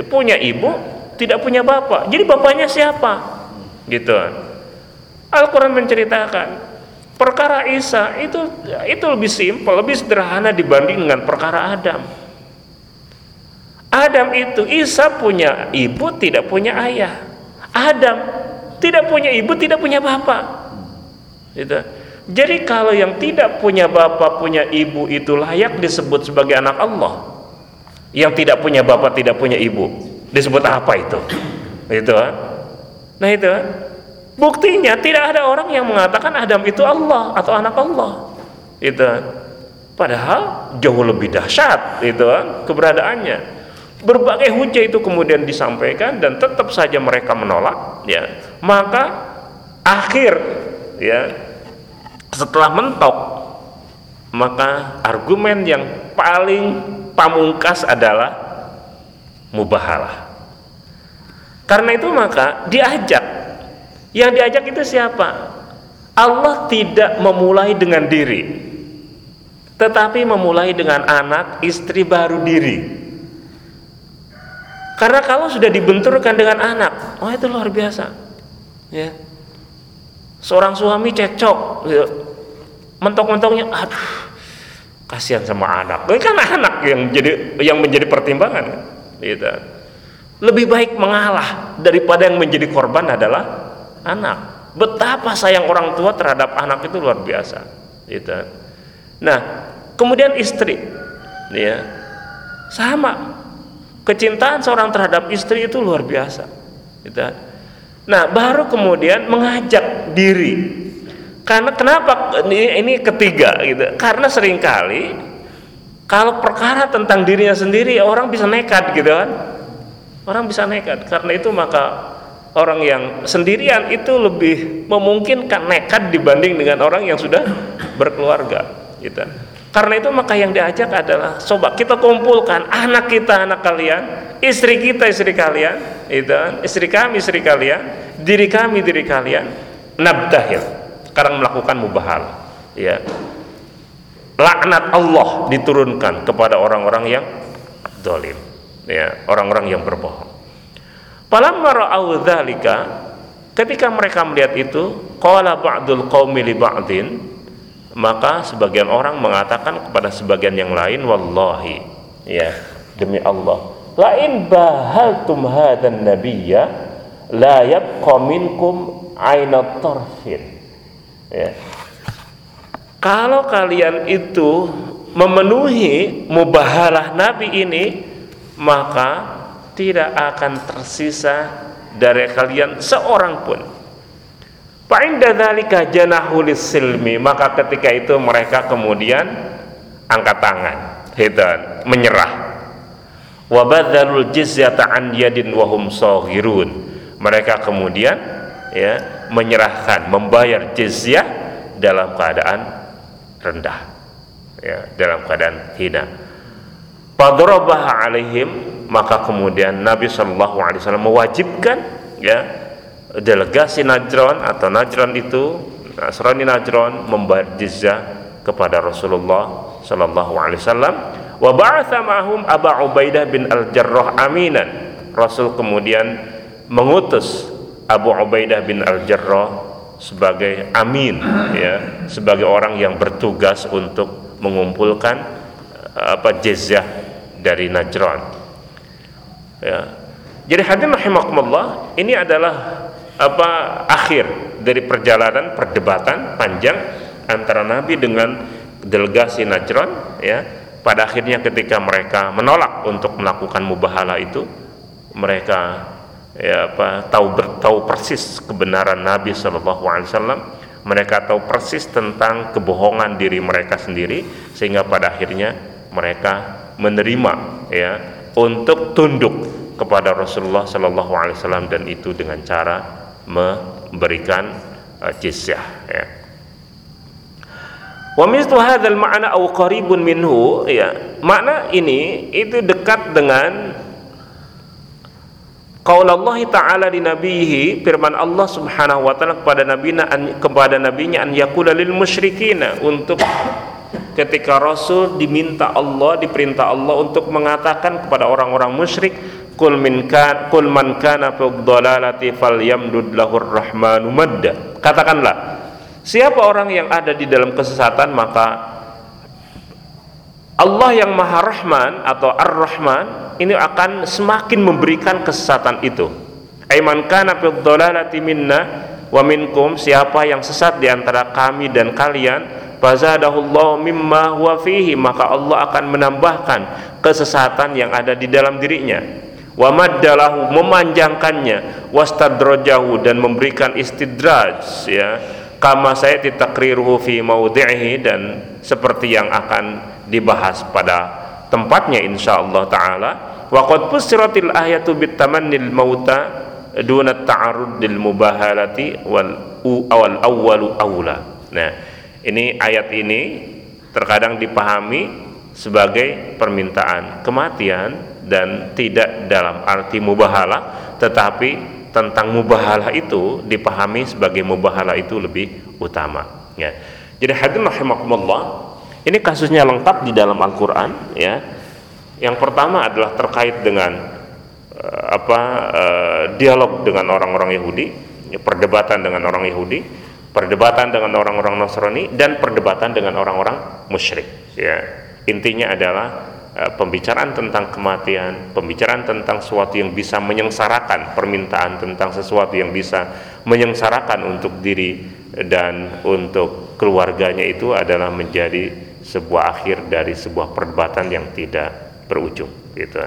punya ibu tidak punya bapak. Jadi bapaknya siapa? Gitu. Al-Quran menceritakan perkara Isa itu itu lebih simpel lebih sederhana dibanding dengan perkara Adam. Adam itu Isa punya ibu tidak punya ayah. Adam tidak punya ibu tidak punya bapak. Gitu. Jadi kalau yang tidak punya bapak punya ibu itu layak disebut sebagai anak Allah yang tidak punya bapak tidak punya ibu. Disebut apa itu? Itu nah itu buktinya tidak ada orang yang mengatakan Adam itu Allah atau anak Allah. Itu padahal jauh lebih dahsyat itu keberadaannya. Berbagai hujah itu kemudian disampaikan dan tetap saja mereka menolak ya. Maka akhir ya setelah mentok maka argumen yang paling pamungkas adalah mubahalah. Karena itu maka diajak. Yang diajak itu siapa? Allah tidak memulai dengan diri, tetapi memulai dengan anak, istri baru diri. Karena kalau sudah dibenturkan dengan anak, oh itu luar biasa. Ya. Seorang suami cekcok, gitu. mentok-mentoknya, aduh, kasihan sama anak ini kan anak yang jadi yang menjadi pertimbangan gitu. Lebih baik mengalah daripada yang menjadi korban adalah anak. Betapa sayang orang tua terhadap anak itu luar biasa gitu. Nah kemudian istri ya. Sama kecintaan seorang terhadap istri itu luar biasa gitu. Nah baru kemudian mengajak diri. Karena kenapa? Ini, ini ketiga gitu? Karena sering kali kalau perkara tentang dirinya sendiri orang bisa nekat gitu kan. Orang bisa nekat. Karena itu maka orang yang sendirian itu lebih memungkinkan nekat dibanding dengan orang yang sudah berkeluarga gitu. Karena itu maka yang diajak adalah coba kita kumpulkan anak kita anak kalian, istri kita istri kalian, itu kan? istri kami istri kalian, diri kami diri kalian, nabdahil sekarang melakukan mubahal ya laknat Allah diturunkan kepada orang-orang yang dolim ya orang-orang yang berbohong falamma ketika mereka melihat itu qala ba'dul qaumi li ba'din maka sebagian orang mengatakan kepada sebagian yang lain wallahi ya demi Allah la in bahaltum hadan nabiyya la yabqa minkum aina tarfin ya. Kalau kalian itu memenuhi mubahalah Nabi ini, maka tidak akan tersisa dari kalian seorang pun. Fa'inda silmi, maka ketika itu mereka kemudian angkat tangan gitu menyerah jizyata an yadin mereka kemudian ya menyerahkan membayar jizyah dalam keadaan rendah ya dalam keadaan hina. Fadrobaha alaihim maka kemudian Nabi Shallallahu Alaihi Wasallam mewajibkan ya delegasi Najran atau Najran itu Nasrani Najran membayar jizyah kepada Rasulullah Shallallahu Alaihi Wasallam. Wa ba'atha ma'hum Aba Ubaidah bin Al-Jarrah aminan. Rasul kemudian mengutus Abu Ubaidah bin Al-Jarrah sebagai amin ya sebagai orang yang bertugas untuk mengumpulkan apa jizyah dari Najran. Ya. Jadi hadirin rahimakumullah, ini adalah apa akhir dari perjalanan perdebatan panjang antara Nabi dengan delegasi Najran ya. Pada akhirnya ketika mereka menolak untuk melakukan mubahala itu, mereka ya apa tahu tahu persis kebenaran Nabi Shallallahu alaihi wasallam mereka tahu persis tentang kebohongan diri mereka sendiri sehingga pada akhirnya mereka menerima ya untuk tunduk kepada Rasulullah Shallallahu Alaihi Wasallam dan itu dengan cara memberikan uh, jizyah ya. Wa mislu hadzal ma'na aw qaribun minhu ya. Makna ini itu dekat dengan Qaul Allah Ta'ala di nabihi firman Allah Subhanahu wa taala kepada nabinya kepada nabinya an yaqula lil musyrikin untuk ketika Rasul diminta Allah diperintah Allah untuk mengatakan kepada orang-orang musyrik kul min kan kul man kana fi dhalalati falyamdud lahur rahmanu madda. Katakanlah siapa orang yang ada di dalam kesesatan maka Allah yang Maha Rahman atau Ar-Rahman ini akan semakin memberikan kesesatan itu. Aiman kana fi dhalalati minna wa minkum siapa yang sesat di antara kami dan kalian fazadahullahu mimma huwa fihi maka Allah akan menambahkan kesesatan yang ada di dalam dirinya wa maddalahu memanjangkannya wastadrajahu dan memberikan istidraj ya kama saya ditakriruhu fi maudhihi dan seperti yang akan dibahas pada tempatnya insyaallah taala. Wa qad fusiratil ayatu bitamannil mauta duna ta'arrudil mubahalati wal awal awwalu aula nah ini ayat ini terkadang dipahami sebagai permintaan kematian dan tidak dalam arti mubahala tetapi tentang mubahala itu dipahami sebagai mubahala itu lebih utama ya. Jadi hadirin rahimakumullah ini kasusnya lengkap di dalam Al-Qur'an ya. Yang pertama adalah terkait dengan uh, apa uh, dialog dengan orang-orang Yahudi, ya, perdebatan dengan orang Yahudi perdebatan dengan orang-orang Nasrani dan perdebatan dengan orang-orang musyrik ya intinya adalah pembicaraan tentang kematian pembicaraan tentang sesuatu yang bisa menyengsarakan permintaan tentang sesuatu yang bisa menyengsarakan untuk diri dan untuk keluarganya itu adalah menjadi sebuah akhir dari sebuah perdebatan yang tidak berujung gitu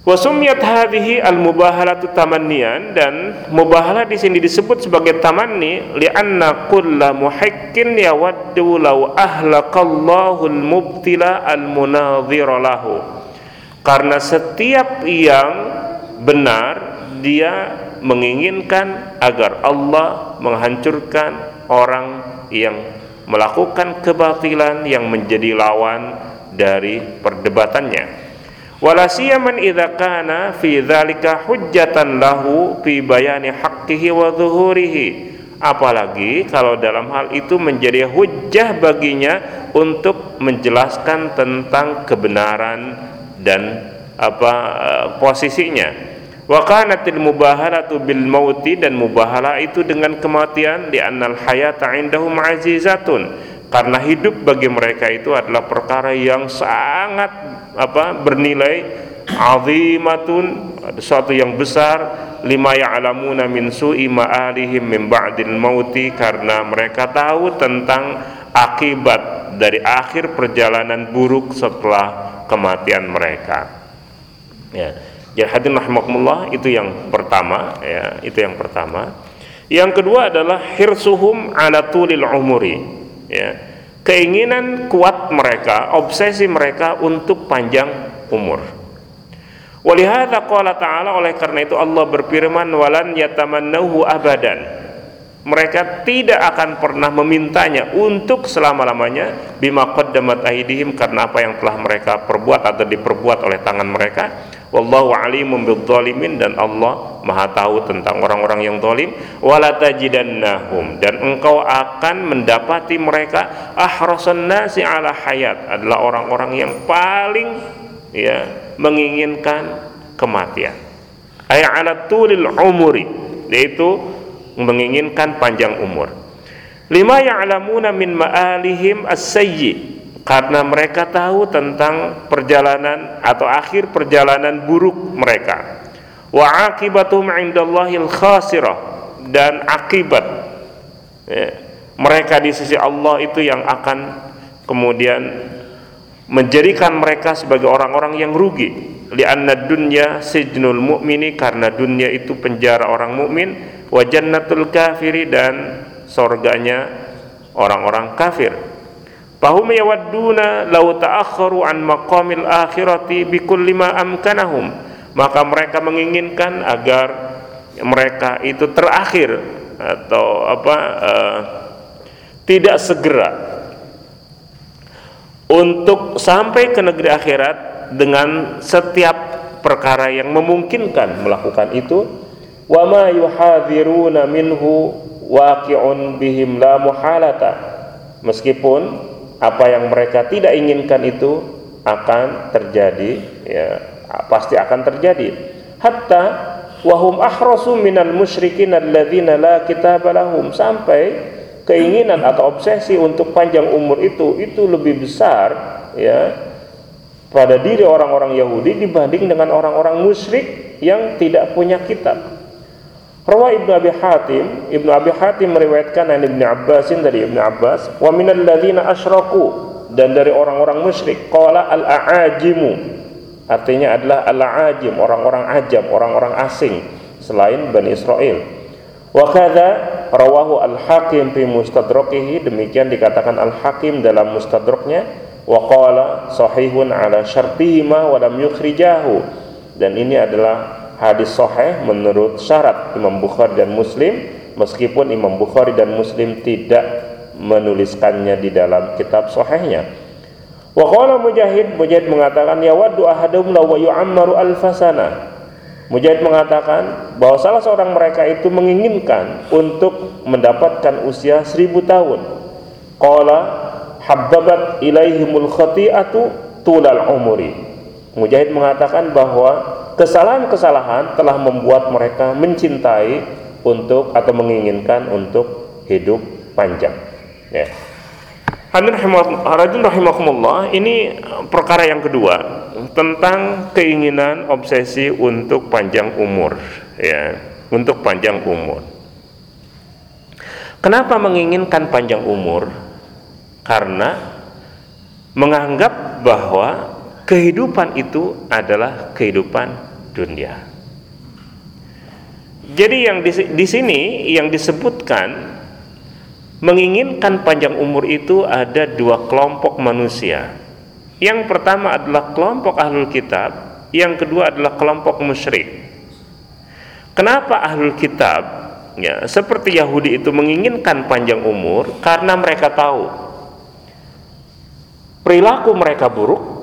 Wasumiyat hadhihi al mubahalatu tamannian dan mubahalah di sini disebut sebagai tamanni li'anna kulla muhakkin yawaddu law ahlaqallahu al mubtila al munadhira lahu. Karena setiap yang benar dia menginginkan agar Allah menghancurkan orang yang melakukan kebatilan yang menjadi lawan dari perdebatannya wala siyaman idza kana fi dzalika hujjatan lahu fi bayani haqqihi wa dhuhurihi apalagi kalau dalam hal itu menjadi hujjah baginya untuk menjelaskan tentang kebenaran dan apa posisinya. Wa kanatil mubahalatu bil mauti dan mubahalah itu dengan kematian di annal hayata indahum azizatun karena hidup bagi mereka itu adalah perkara yang sangat apa bernilai azimatun sesuatu yang besar. Lima ya'lamuna min su'i ma'alihim min ba'dil mauti karena mereka tahu tentang akibat dari akhir perjalanan buruk setelah kematian mereka. Ya. Jadi hadirin rahimakumullah itu yang pertama ya itu yang pertama. Yang kedua adalah hirsuhum ala tulil umuri ya keinginan kuat mereka, obsesi mereka untuk panjang umur. Walihada qala ta'ala oleh karena itu Allah berfirman walan yatamannahu abadan. Mereka tidak akan pernah memintanya untuk selama-lamanya bima qaddamat aidihim karena apa yang telah mereka perbuat atau diperbuat oleh tangan mereka. Wallahu alimun bidzalimin dan Allah Maha tahu tentang orang-orang yang zalim wala tajidannahum dan engkau akan mendapati mereka ahrasan nasi ala hayat adalah orang-orang yang paling ya menginginkan kematian. Ayat ala tulil umuri yaitu menginginkan panjang umur. Lima ya'lamuna min ma'alihim as-sayyi karena mereka tahu tentang perjalanan atau akhir perjalanan buruk mereka. Wa akibatum indallahil khasirah dan akibat ya, mereka di sisi Allah itu yang akan kemudian menjadikan mereka sebagai orang-orang yang rugi. Lianna dunya sijnul mu'mini karena dunia itu penjara orang mukmin. Wa jannatul kafiri dan sorganya orang-orang kafir fahum yawadduna law ta'akharu an maqamil akhirati bikulli ma amkanahum. Maka mereka menginginkan agar mereka itu terakhir atau apa uh, tidak segera untuk sampai ke negeri akhirat dengan setiap perkara yang memungkinkan melakukan itu. Wa ma yuhadziruna minhu waqi'un bihim la muhalata. Meskipun apa yang mereka tidak inginkan itu akan terjadi ya pasti akan terjadi. Hatta wahum ahrasu minal musyrikin alladzina la kitaba lahum. Sampai keinginan atau obsesi untuk panjang umur itu itu lebih besar ya pada diri orang-orang Yahudi dibanding dengan orang-orang musyrik yang tidak punya kitab Rawa Ibnu Abi Hatim, Ibnu Abi Hatim meriwayatkan dari Ibnu Abbasin dari Ibnu Abbas, wa minal ladzina asyraku dan dari orang-orang musyrik qala al-a'ajimu artinya adalah al-a'ajim orang-orang ajam orang-orang asing selain Bani Israel. Wa kadza rawahu al-hakim fi mustadrakihi demikian dikatakan al-hakim dalam mustadraknya wa qala sahihun ala syartihima wa lam yukhrijahu dan ini adalah hadis sahih menurut syarat Imam Bukhari dan Muslim meskipun Imam Bukhari dan Muslim tidak menuliskannya di dalam kitab sahihnya. Wa qala Mujahid, Mujahid mengatakan ya waddu ahadum la wa yu'ammaru alfasana. Mujahid mengatakan bahwa salah seorang mereka itu menginginkan untuk mendapatkan usia seribu tahun. Qala habbabat ilaihimul khati'atu tulal umuri. Mujahid mengatakan bahwa kesalahan-kesalahan telah membuat mereka mencintai untuk atau menginginkan untuk hidup panjang. Ya. Hadirin rahimakumullah, ini perkara yang kedua tentang keinginan obsesi untuk panjang umur, ya, untuk panjang umur. Kenapa menginginkan panjang umur? Karena menganggap bahwa kehidupan itu adalah kehidupan dunia. Jadi yang di, di sini yang disebutkan menginginkan panjang umur itu ada dua kelompok manusia. Yang pertama adalah kelompok ahlul kitab, yang kedua adalah kelompok musyrik. Kenapa ahlul kitab ya seperti Yahudi itu menginginkan panjang umur karena mereka tahu perilaku mereka buruk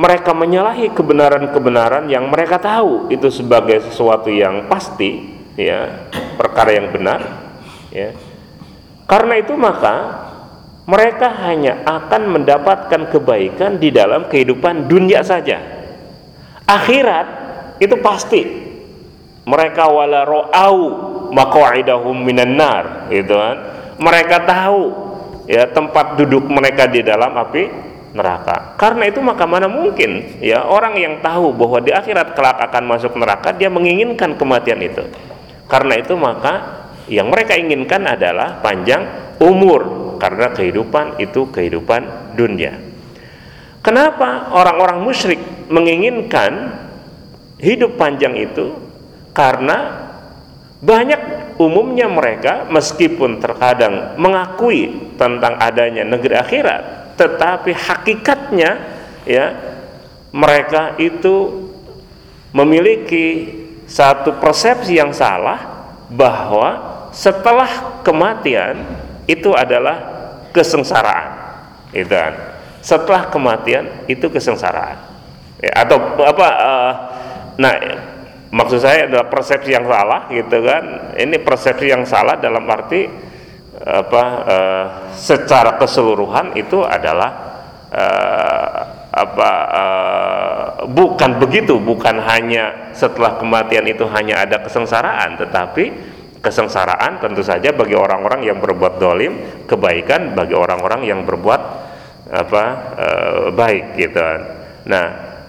mereka menyalahi kebenaran-kebenaran yang mereka tahu. Itu sebagai sesuatu yang pasti ya perkara yang benar ya. Karena itu maka mereka hanya akan mendapatkan kebaikan di dalam kehidupan dunia saja. Akhirat itu pasti. Mereka wala ra'au maqa'idahum minan nar gitu kan. Mereka tahu ya tempat duduk mereka di dalam api neraka. Karena itu maka mana mungkin ya orang yang tahu bahwa di akhirat kelak akan masuk neraka dia menginginkan kematian itu. Karena itu maka yang mereka inginkan adalah panjang umur karena kehidupan itu kehidupan dunia. Kenapa orang-orang musyrik menginginkan hidup panjang itu? Karena banyak umumnya mereka meskipun terkadang mengakui tentang adanya negeri akhirat tetapi hakikatnya ya mereka itu memiliki satu persepsi yang salah bahwa setelah kematian itu adalah kesengsaraan. Itu kan. Setelah kematian itu kesengsaraan. Ya, atau apa uh, nah maksud saya adalah persepsi yang salah gitu kan. Ini persepsi yang salah dalam arti apa uh, secara keseluruhan itu adalah uh, apa uh, bukan begitu bukan hanya setelah kematian itu hanya ada kesengsaraan tetapi kesengsaraan tentu saja bagi orang-orang yang berbuat dolim kebaikan bagi orang-orang yang berbuat apa uh, baik gitu. Nah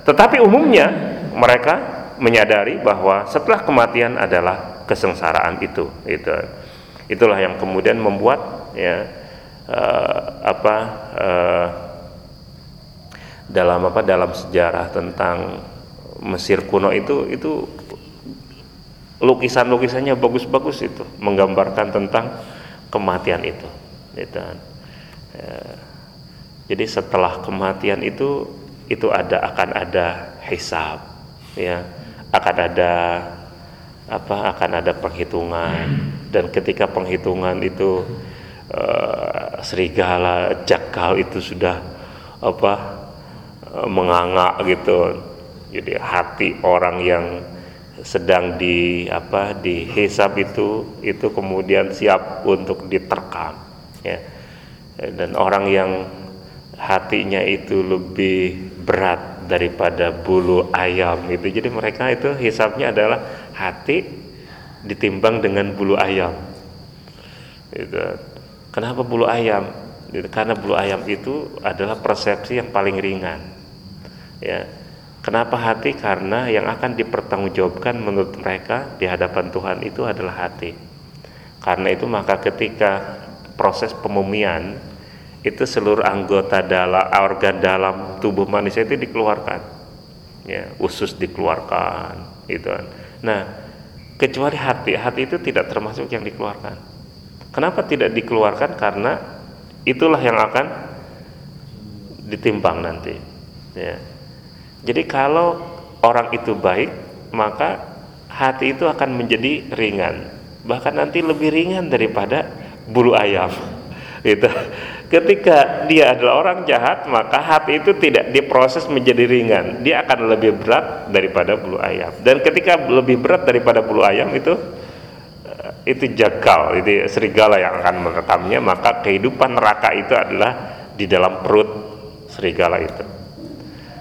tetapi umumnya mereka menyadari bahwa setelah kematian adalah kesengsaraan itu itu itulah yang kemudian membuat ya uh, apa uh, dalam apa dalam sejarah tentang Mesir kuno itu itu lukisan-lukisannya bagus-bagus itu menggambarkan tentang kematian itu gitu. ya. jadi setelah kematian itu itu ada akan ada hisab ya akan ada apa akan ada perhitungan dan ketika penghitungan itu uh, serigala jakal itu sudah apa uh, menganga gitu. Jadi hati orang yang sedang di apa dihisap itu itu kemudian siap untuk diterkam ya. Dan orang yang hatinya itu lebih berat daripada bulu ayam itu jadi mereka itu hisapnya adalah hati ditimbang dengan bulu ayam. Itu kenapa bulu ayam? Karena bulu ayam itu adalah persepsi yang paling ringan. Ya. Kenapa hati? Karena yang akan dipertanggungjawabkan menurut mereka di hadapan Tuhan itu adalah hati. Karena itu maka ketika proses pemumian itu seluruh anggota dalam organ dalam tubuh manusia itu dikeluarkan. Ya usus dikeluarkan gitu kan nah kecuali hati. Hati itu tidak termasuk yang dikeluarkan. Kenapa tidak dikeluarkan? Karena itulah yang akan ditimbang nanti ya. Jadi kalau orang itu baik maka hati itu akan menjadi ringan. Bahkan nanti lebih ringan daripada bulu ayam gitu ketika dia adalah orang jahat maka hati itu tidak diproses menjadi ringan. Dia akan lebih berat daripada bulu ayam. Dan ketika lebih berat daripada bulu ayam itu eh, itu jagal. Itu serigala yang akan merekamnya maka kehidupan neraka itu adalah di dalam perut serigala itu.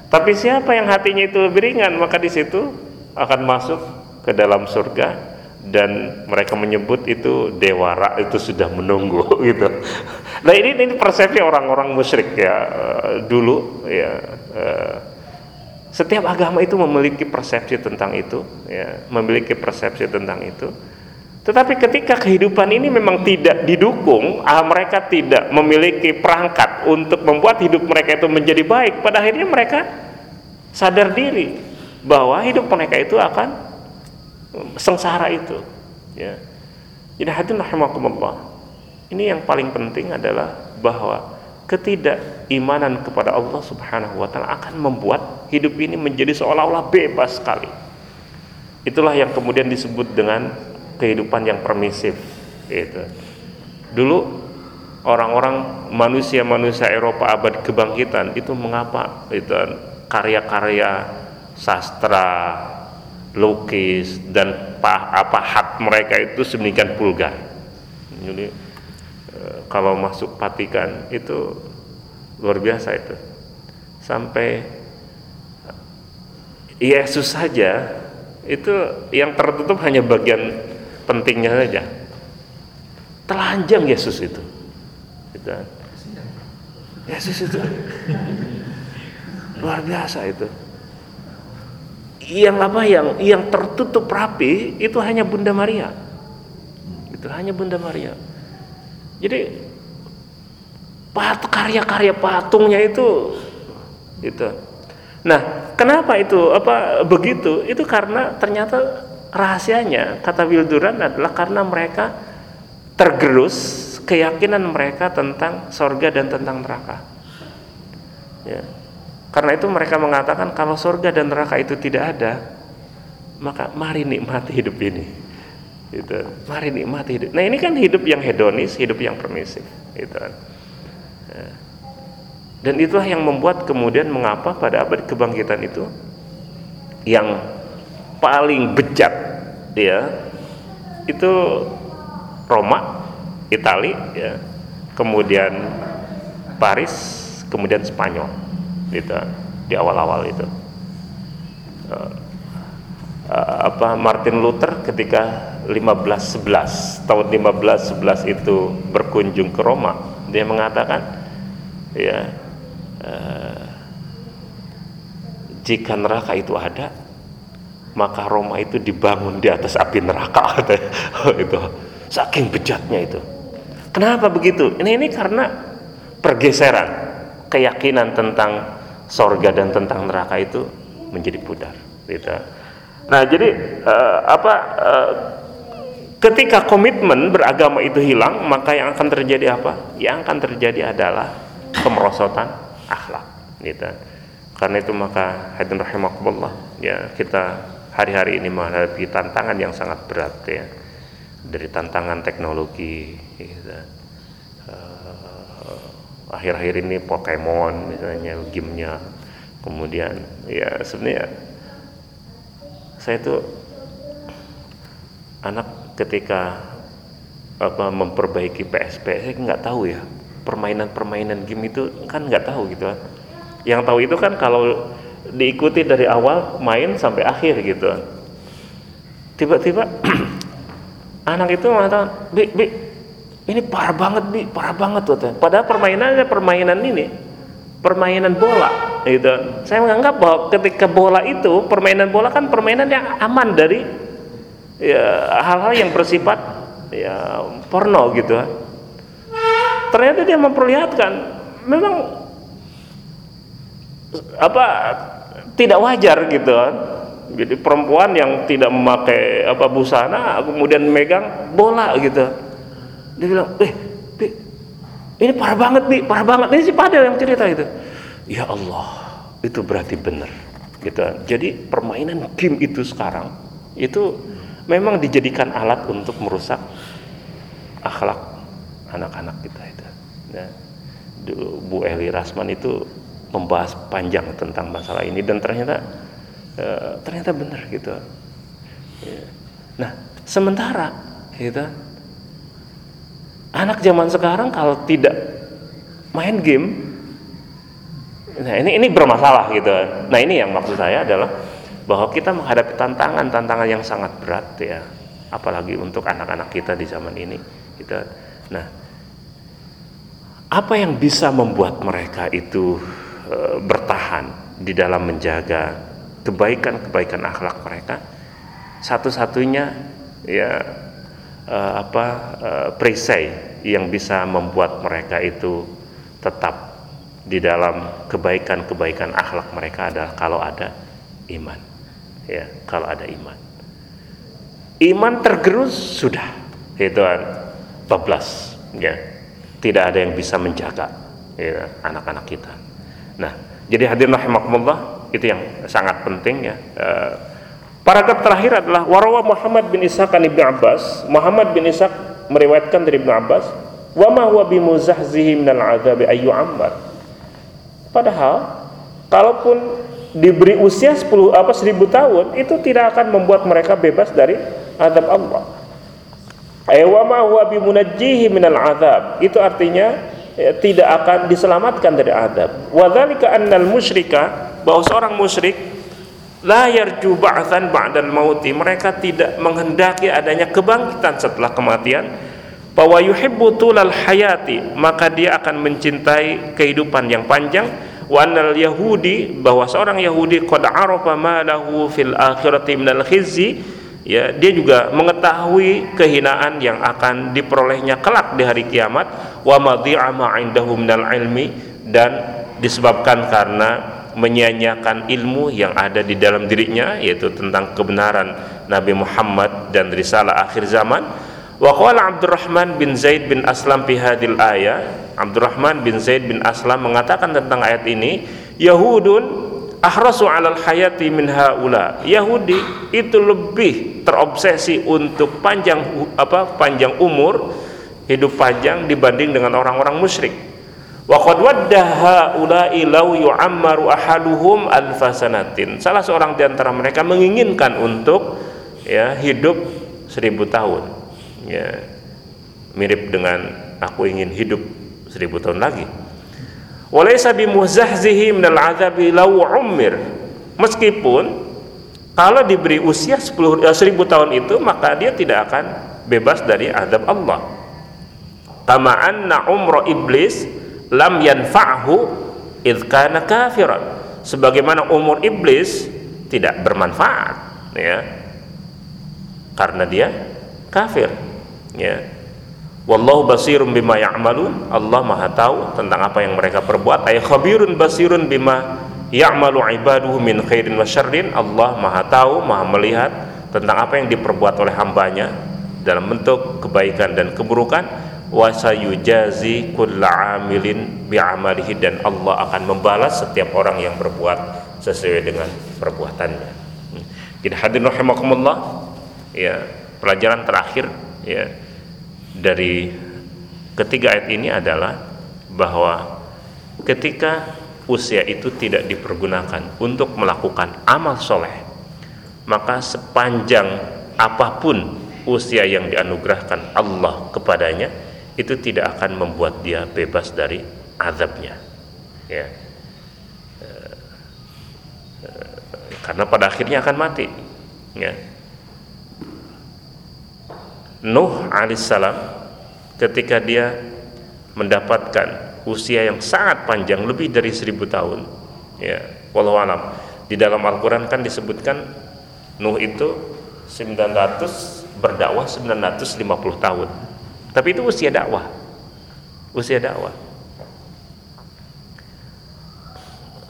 Tapi siapa yang hatinya itu lebih ringan maka di situ akan masuk ke dalam surga dan mereka menyebut itu dewara itu sudah menunggu gitu. Nah ini ini persepsi orang-orang musyrik ya uh, dulu ya. Uh, setiap agama itu memiliki persepsi tentang itu, ya, memiliki persepsi tentang itu. Tetapi ketika kehidupan ini memang tidak didukung, ah, mereka tidak memiliki perangkat untuk membuat hidup mereka itu menjadi baik. Pada akhirnya mereka sadar diri bahwa hidup mereka itu akan sengsara itu ya jadi hadirin rahimakumullah ini yang paling penting adalah bahwa ketidakimanan kepada Allah Subhanahu wa taala akan membuat hidup ini menjadi seolah-olah bebas sekali. Itulah yang kemudian disebut dengan kehidupan yang permisif itu. Dulu orang-orang manusia-manusia Eropa abad kebangkitan itu mengapa itu karya-karya sastra lukis dan apa hak mereka itu sedemikian vulgar. Jadi e, kalau masuk Vatikan itu luar biasa itu. Sampai Yesus saja itu yang tertutup hanya bagian pentingnya saja. Telanjang Yesus itu. Gitu. Yesus itu luar biasa itu yang apa yang yang tertutup rapi itu hanya Bunda Maria. Itu hanya Bunda Maria. Jadi pat karya-karya patungnya itu itu. Nah, kenapa itu apa begitu? Itu karena ternyata rahasianya kata Wilduran adalah karena mereka tergerus keyakinan mereka tentang sorga dan tentang neraka. Ya. Karena itu mereka mengatakan kalau sorga dan neraka itu tidak ada, maka mari nikmati hidup ini. Gitu. Mari nikmati hidup. Nah ini kan hidup yang hedonis, hidup yang permisif. Gitu. Ya. Dan itulah yang membuat kemudian mengapa pada abad kebangkitan itu yang paling bejat ya itu Roma, Itali ya. Kemudian Paris, kemudian Spanyol. Gitu di awal-awal itu. Uh, apa Martin Luther ketika 1511 tahun 1511 itu berkunjung ke Roma dia mengatakan ya uh, jika neraka itu ada maka Roma itu dibangun di atas api neraka. Itu. Saking bejatnya itu. Kenapa begitu? Ini ini karena pergeseran keyakinan tentang sorga dan tentang neraka itu menjadi pudar gitu. nah jadi uh, apa uh, ketika komitmen beragama itu hilang maka yang akan terjadi apa yang akan terjadi adalah kemerosotan akhlak gitu karena itu maka hadirin rahimakumullah ya kita hari-hari ini menghadapi tantangan yang sangat berat ya dari tantangan teknologi gitu. Akhir-akhir ini Pokemon misalnya gamenya. Kemudian ya sebenarnya saya itu anak ketika apa memperbaiki PSP saya nggak tahu ya permainan-permainan game itu kan nggak tahu gitu kan. Yang tahu itu kan kalau diikuti dari awal main sampai akhir gitu. Tiba-tiba anak itu mengatakan bi bi ini parah banget bi. Parah banget tuh padahal permainannya permainan ini permainan bola gitu. Saya menganggap bahwa ketika bola itu permainan bola kan permainan yang aman dari ya hal-hal yang bersifat ya porno gitu. Ternyata dia memperlihatkan memang apa tidak wajar gitu. Jadi perempuan yang tidak memakai apa busana kemudian megang bola gitu dia bilang eh bi, ini parah banget bi parah banget ini si Padel yang cerita itu ya Allah itu berarti benar gitu jadi permainan game itu sekarang itu memang dijadikan alat untuk merusak akhlak anak-anak kita itu ya. Bu Eli Rasman itu membahas panjang tentang masalah ini dan ternyata e, ternyata benar gitu. Ya. Nah, sementara gitu anak zaman sekarang kalau tidak main game nah ini ini bermasalah gitu. Nah, ini yang maksud saya adalah bahwa kita menghadapi tantangan-tantangan yang sangat berat ya, apalagi untuk anak-anak kita di zaman ini gitu. Nah, apa yang bisa membuat mereka itu Eh, bertahan di dalam menjaga kebaikan-kebaikan akhlak mereka satu-satunya ya uh, apa uh, perisai yang bisa membuat mereka itu tetap di dalam kebaikan-kebaikan akhlak mereka adalah kalau ada iman. Ya kalau ada iman. Iman tergerus sudah itu bablas ya. Tidak ada yang bisa menjaga ya, anak-anak kita. Nah, jadi hadirin rahimakumullah itu yang sangat penting ya. Uh, paragraf terakhir adalah warawa Muhammad bin Ishaq an Ibnu Abbas. Muhammad bin Ishaq meriwayatkan dari Ibnu Abbas, "Wa ma huwa bimuzahzihi minal adzabi ayyu ammar." Padahal kalaupun diberi usia 10 apa 1000 tahun itu tidak akan membuat mereka bebas dari azab Allah. Aywa ma huwa bimunajjihi minal azab. Itu artinya ya, tidak akan diselamatkan dari adab. Wadzalika annal musyrika bahwa seorang musyrik la yarju ba'tsan ba'dal mauti. Mereka tidak menghendaki adanya kebangkitan setelah kematian. Bahwa maka dia akan mencintai kehidupan yang panjang. Wa yahudi bahwa seorang Yahudi qad arafa ma lahu fil akhirati minal khizyi ya dia juga mengetahui kehinaan yang akan diperolehnya kelak di hari kiamat wa madhi'a ma indahu minal ilmi dan disebabkan karena menyanyiakan ilmu yang ada di dalam dirinya yaitu tentang kebenaran Nabi Muhammad dan risalah akhir zaman. Wa qala Abdurrahman bin Zaid bin Aslam fi hadil ayat Abdurrahman bin Zaid bin Aslam mengatakan tentang ayat ini Yahudun ahrasu alal hayati min haula. Yahudi itu lebih terobsesi untuk panjang apa panjang umur hidup panjang dibanding dengan orang-orang musyrik wa qad wadda haula'i law yu'ammaru ahaduhum alfasanatin salah seorang di antara mereka menginginkan untuk ya hidup seribu tahun. Ya mirip dengan aku ingin hidup seribu tahun lagi. Walaysa bimuzahzihi minal azabi law umir meskipun kalau diberi usia 10 eh, 1000 tahun itu maka dia tidak akan bebas dari azab Allah. Kama anna umra iblis lam yanfa'hu idh kana kafiran sebagaimana umur iblis tidak bermanfaat ya karena dia kafir ya Wallahu basirun bima ya'malun. Allah Maha tahu tentang apa yang mereka perbuat. Ay khabirun basirun bima ya'malu ibaduhu min khairin wa syarrin. Allah Maha tahu, Maha melihat tentang apa yang diperbuat oleh hambanya dalam bentuk kebaikan dan keburukan. Wa sayujazi kulla amilin bi'amalihi dan Allah akan membalas setiap orang yang berbuat sesuai dengan perbuatannya. Jadi hadirin rahimakumullah, ya, pelajaran terakhir ya dari ketiga ayat ini adalah bahwa ketika usia itu tidak dipergunakan untuk melakukan amal soleh maka sepanjang apa pun usia yang dianugerahkan Allah kepadanya itu tidak akan membuat dia bebas dari azabnya. Ya. Eh, eh, karena pada akhirnya akan mati. Ya. Nuh alaihissalam ketika dia mendapatkan usia yang sangat panjang lebih dari seribu tahun ya walau alam. Di dalam Al-Quran kan disebutkan Nuh itu 900 berdakwah 950 tahun tapi itu usia dakwah. Usia dakwah.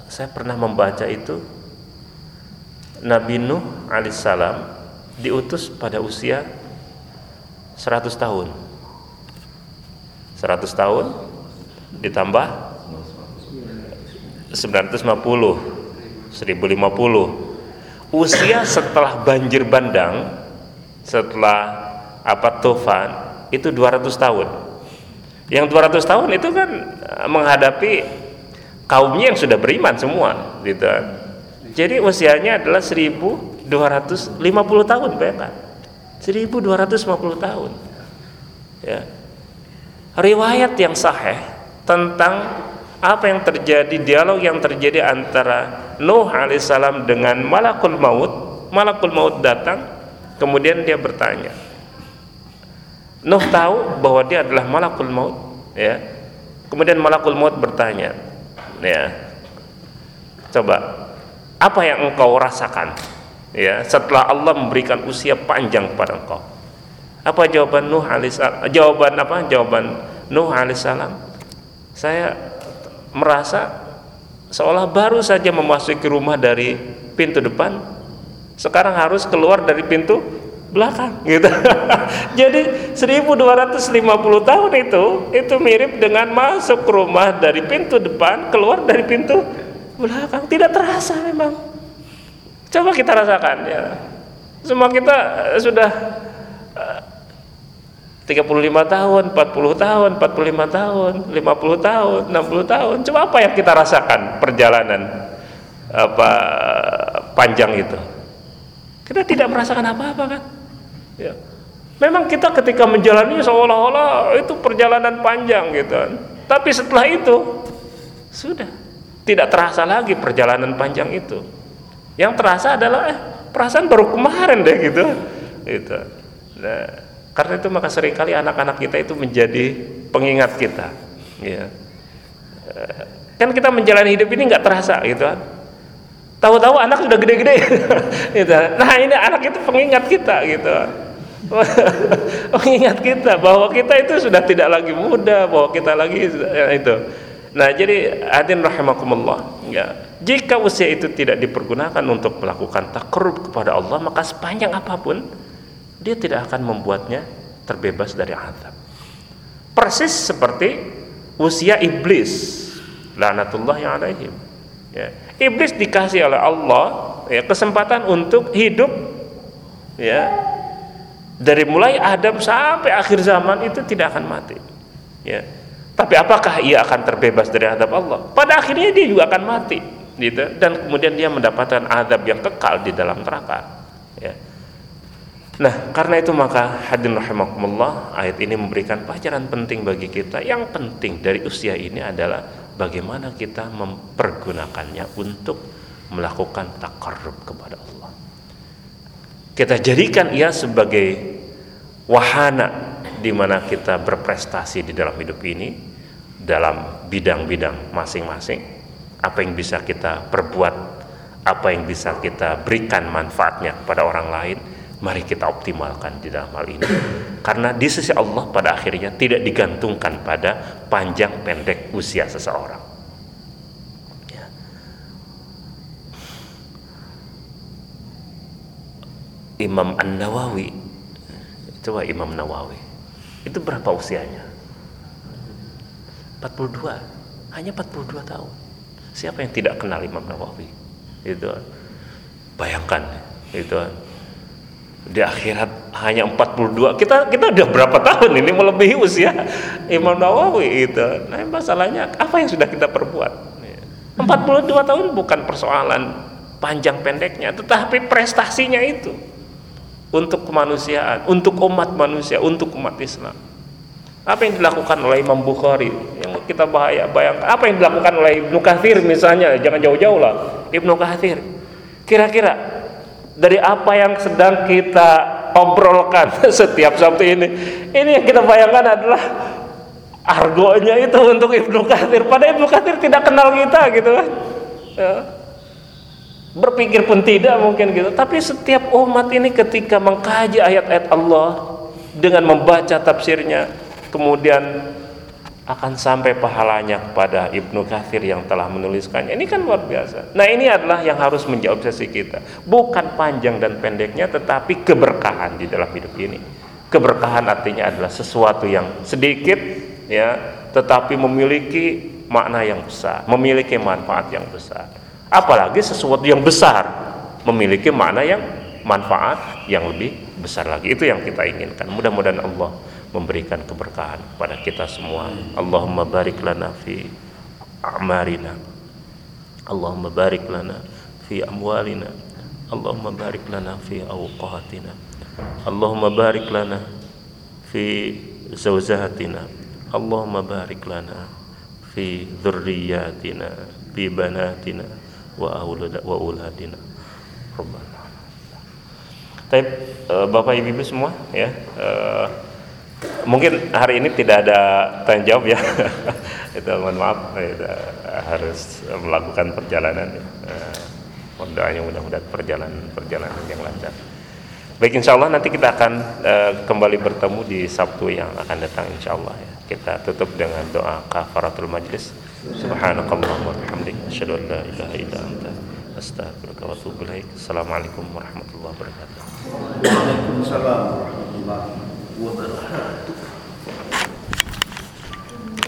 Saya pernah membaca itu. Nabi Nuh alaihissalam diutus pada usia 100 tahun. 100 tahun ditambah 950 1050 usia setelah banjir bandang setelah apa tufan itu 200 tahun. Yang 200 tahun itu kan eh, menghadapi kaumnya yang sudah beriman semua gitu. Jadi usianya adalah 1250 tahun bayangkan. 1250 tahun. Ya. Riwayat yang sahih tentang apa yang terjadi dialog yang terjadi antara Nuh alaihissalam dengan malakul maut. Malakul maut datang kemudian dia bertanya Nuh tahu bahwa dia adalah malakul maut ya. Kemudian malakul maut bertanya ya. Coba apa yang engkau rasakan ya setelah Allah memberikan usia panjang kepada engkau? Apa jawaban Nuh alaihissalam jawaban apa? Jawaban Nuh alaihissalam saya merasa seolah baru saja memasuki rumah dari pintu depan sekarang harus keluar dari pintu belakang gitu. Jadi 1250 tahun itu itu mirip dengan masuk rumah dari pintu depan keluar dari pintu belakang tidak terasa memang Coba kita rasakan ya. Semua kita eh, sudah 35 eh, tahun, 40 tahun, 45 tahun, 50 tahun, 60 tahun. Coba apa yang kita rasakan perjalanan apa panjang itu? Kita tidak merasakan apa-apa kan? Ya. Memang kita ketika menjalani seolah-olah itu perjalanan panjang gitu. Tapi setelah itu sudah. Tidak terasa lagi perjalanan panjang itu. Yang terasa adalah eh perasaan baru kemarin deh gitu. Gitu. Nah, karena itu maka sering kali anak-anak kita itu menjadi pengingat kita. Ya. Kan kita menjalani hidup ini nggak terasa gitu. Tahu-tahu anak sudah gede-gede. Gitu. Nah ini anak itu pengingat kita gitu mengingat kita bahwa kita itu sudah tidak lagi muda bahwa kita lagi ya, itu Nah, jadi hadirin rahimakumullah, ya. Jika usia itu tidak dipergunakan untuk melakukan takarrub kepada Allah, maka sepanjang apa pun dia tidak akan membuatnya terbebas dari azab. Persis seperti usia iblis, laknatullah yang alaihim. Ya. Iblis dikasih oleh Allah ya, kesempatan untuk hidup ya dari mulai Adam sampai akhir zaman itu tidak akan mati. Ya. Tapi apakah ia akan terbebas dari adab Allah? Pada akhirnya dia juga akan mati, gitu. Dan kemudian dia mendapatkan adab yang kekal di dalam neraka. Ya. Nah, karena itu maka hadirin rahimakumullah, ayat ini memberikan pelajaran penting bagi kita. Yang penting dari usia ini adalah bagaimana kita mempergunakannya untuk melakukan takarrub kepada Allah. Kita jadikan ia sebagai wahana di mana kita berprestasi di dalam hidup ini dalam bidang-bidang masing-masing. Apa yang bisa kita perbuat apa yang bisa kita berikan manfaatnya kepada orang lain mari kita optimalkan di dalam hal ini. Karena di sisi Allah pada akhirnya tidak digantungkan pada panjang pendek usia seseorang ya. Imam An-Nawawi. Coba Imam Nawawi. Itu berapa usianya? 42 hanya 42 tahun. Siapa yang tidak kenal Imam Nawawi? Itu bayangkan itu. Di akhirat hanya 42 kita kita udah berapa tahun ini melebihi usia Imam Nawawi itu. Nah masalahnya apa yang sudah kita perbuat? 42 tahun bukan persoalan panjang pendeknya tetapi prestasinya itu untuk kemanusiaan untuk umat manusia untuk umat Islam. Apa yang dilakukan oleh Imam Bukhari? Yang kita bahaya bayangkan. Apa yang dilakukan oleh Ibnu Kathir misalnya? Jangan jauh-jauh lah. Ibnu Kathir kira-kira dari apa yang sedang kita obrolkan setiap Sabtu ini? Ini yang kita bayangkan adalah argonya itu untuk Ibnu Kathir pada Ibnu Kathir tidak kenal kita gitu kan? Ya. Berpikir pun tidak mungkin gitu tapi setiap umat ini ketika mengkaji ayat-ayat Allah dengan membaca tafsirnya kemudian akan sampai pahalanya kepada Ibnu Kathir yang telah menuliskannya. Ini kan luar biasa. Nah, ini adalah yang harus menjadi obsesi kita. Bukan panjang dan pendeknya, tetapi keberkahan di dalam hidup ini. Keberkahan artinya adalah sesuatu yang sedikit, ya, tetapi memiliki makna yang besar, memiliki manfaat yang besar. Apalagi sesuatu yang besar memiliki makna yang manfaat yang lebih besar lagi. Itu yang kita inginkan. Mudah-mudahan Allah memberikan keberkahan kepada kita semua. Allahumma barik lana fi a'marina. Allahumma barik lana fi amwalina. Allahumma barik lana fi awqatina. Allahumma barik lana fi zawjatina. Allahumma barik lana fi dhurriyyatina fi banatina wa aulad wa auladina. Rabbana. Baik, Bapak Ibu semua ya. Uh, mungkin hari ini tidak ada tanya jawab ya itu mohon maaf itu, harus melakukan perjalanan uh, mohon doanya mudah-mudahan perjalanan perjalanan yang lancar baik insya Allah nanti kita akan uh, kembali bertemu di Sabtu yang akan datang insya Allah ya kita tutup dengan doa kafaratul majlis subhanakallahumma wabihamdik asyhadu an la anta astaghfiruka wa atubu ilaik. Assalamualaikum warahmatullahi wabarakatuh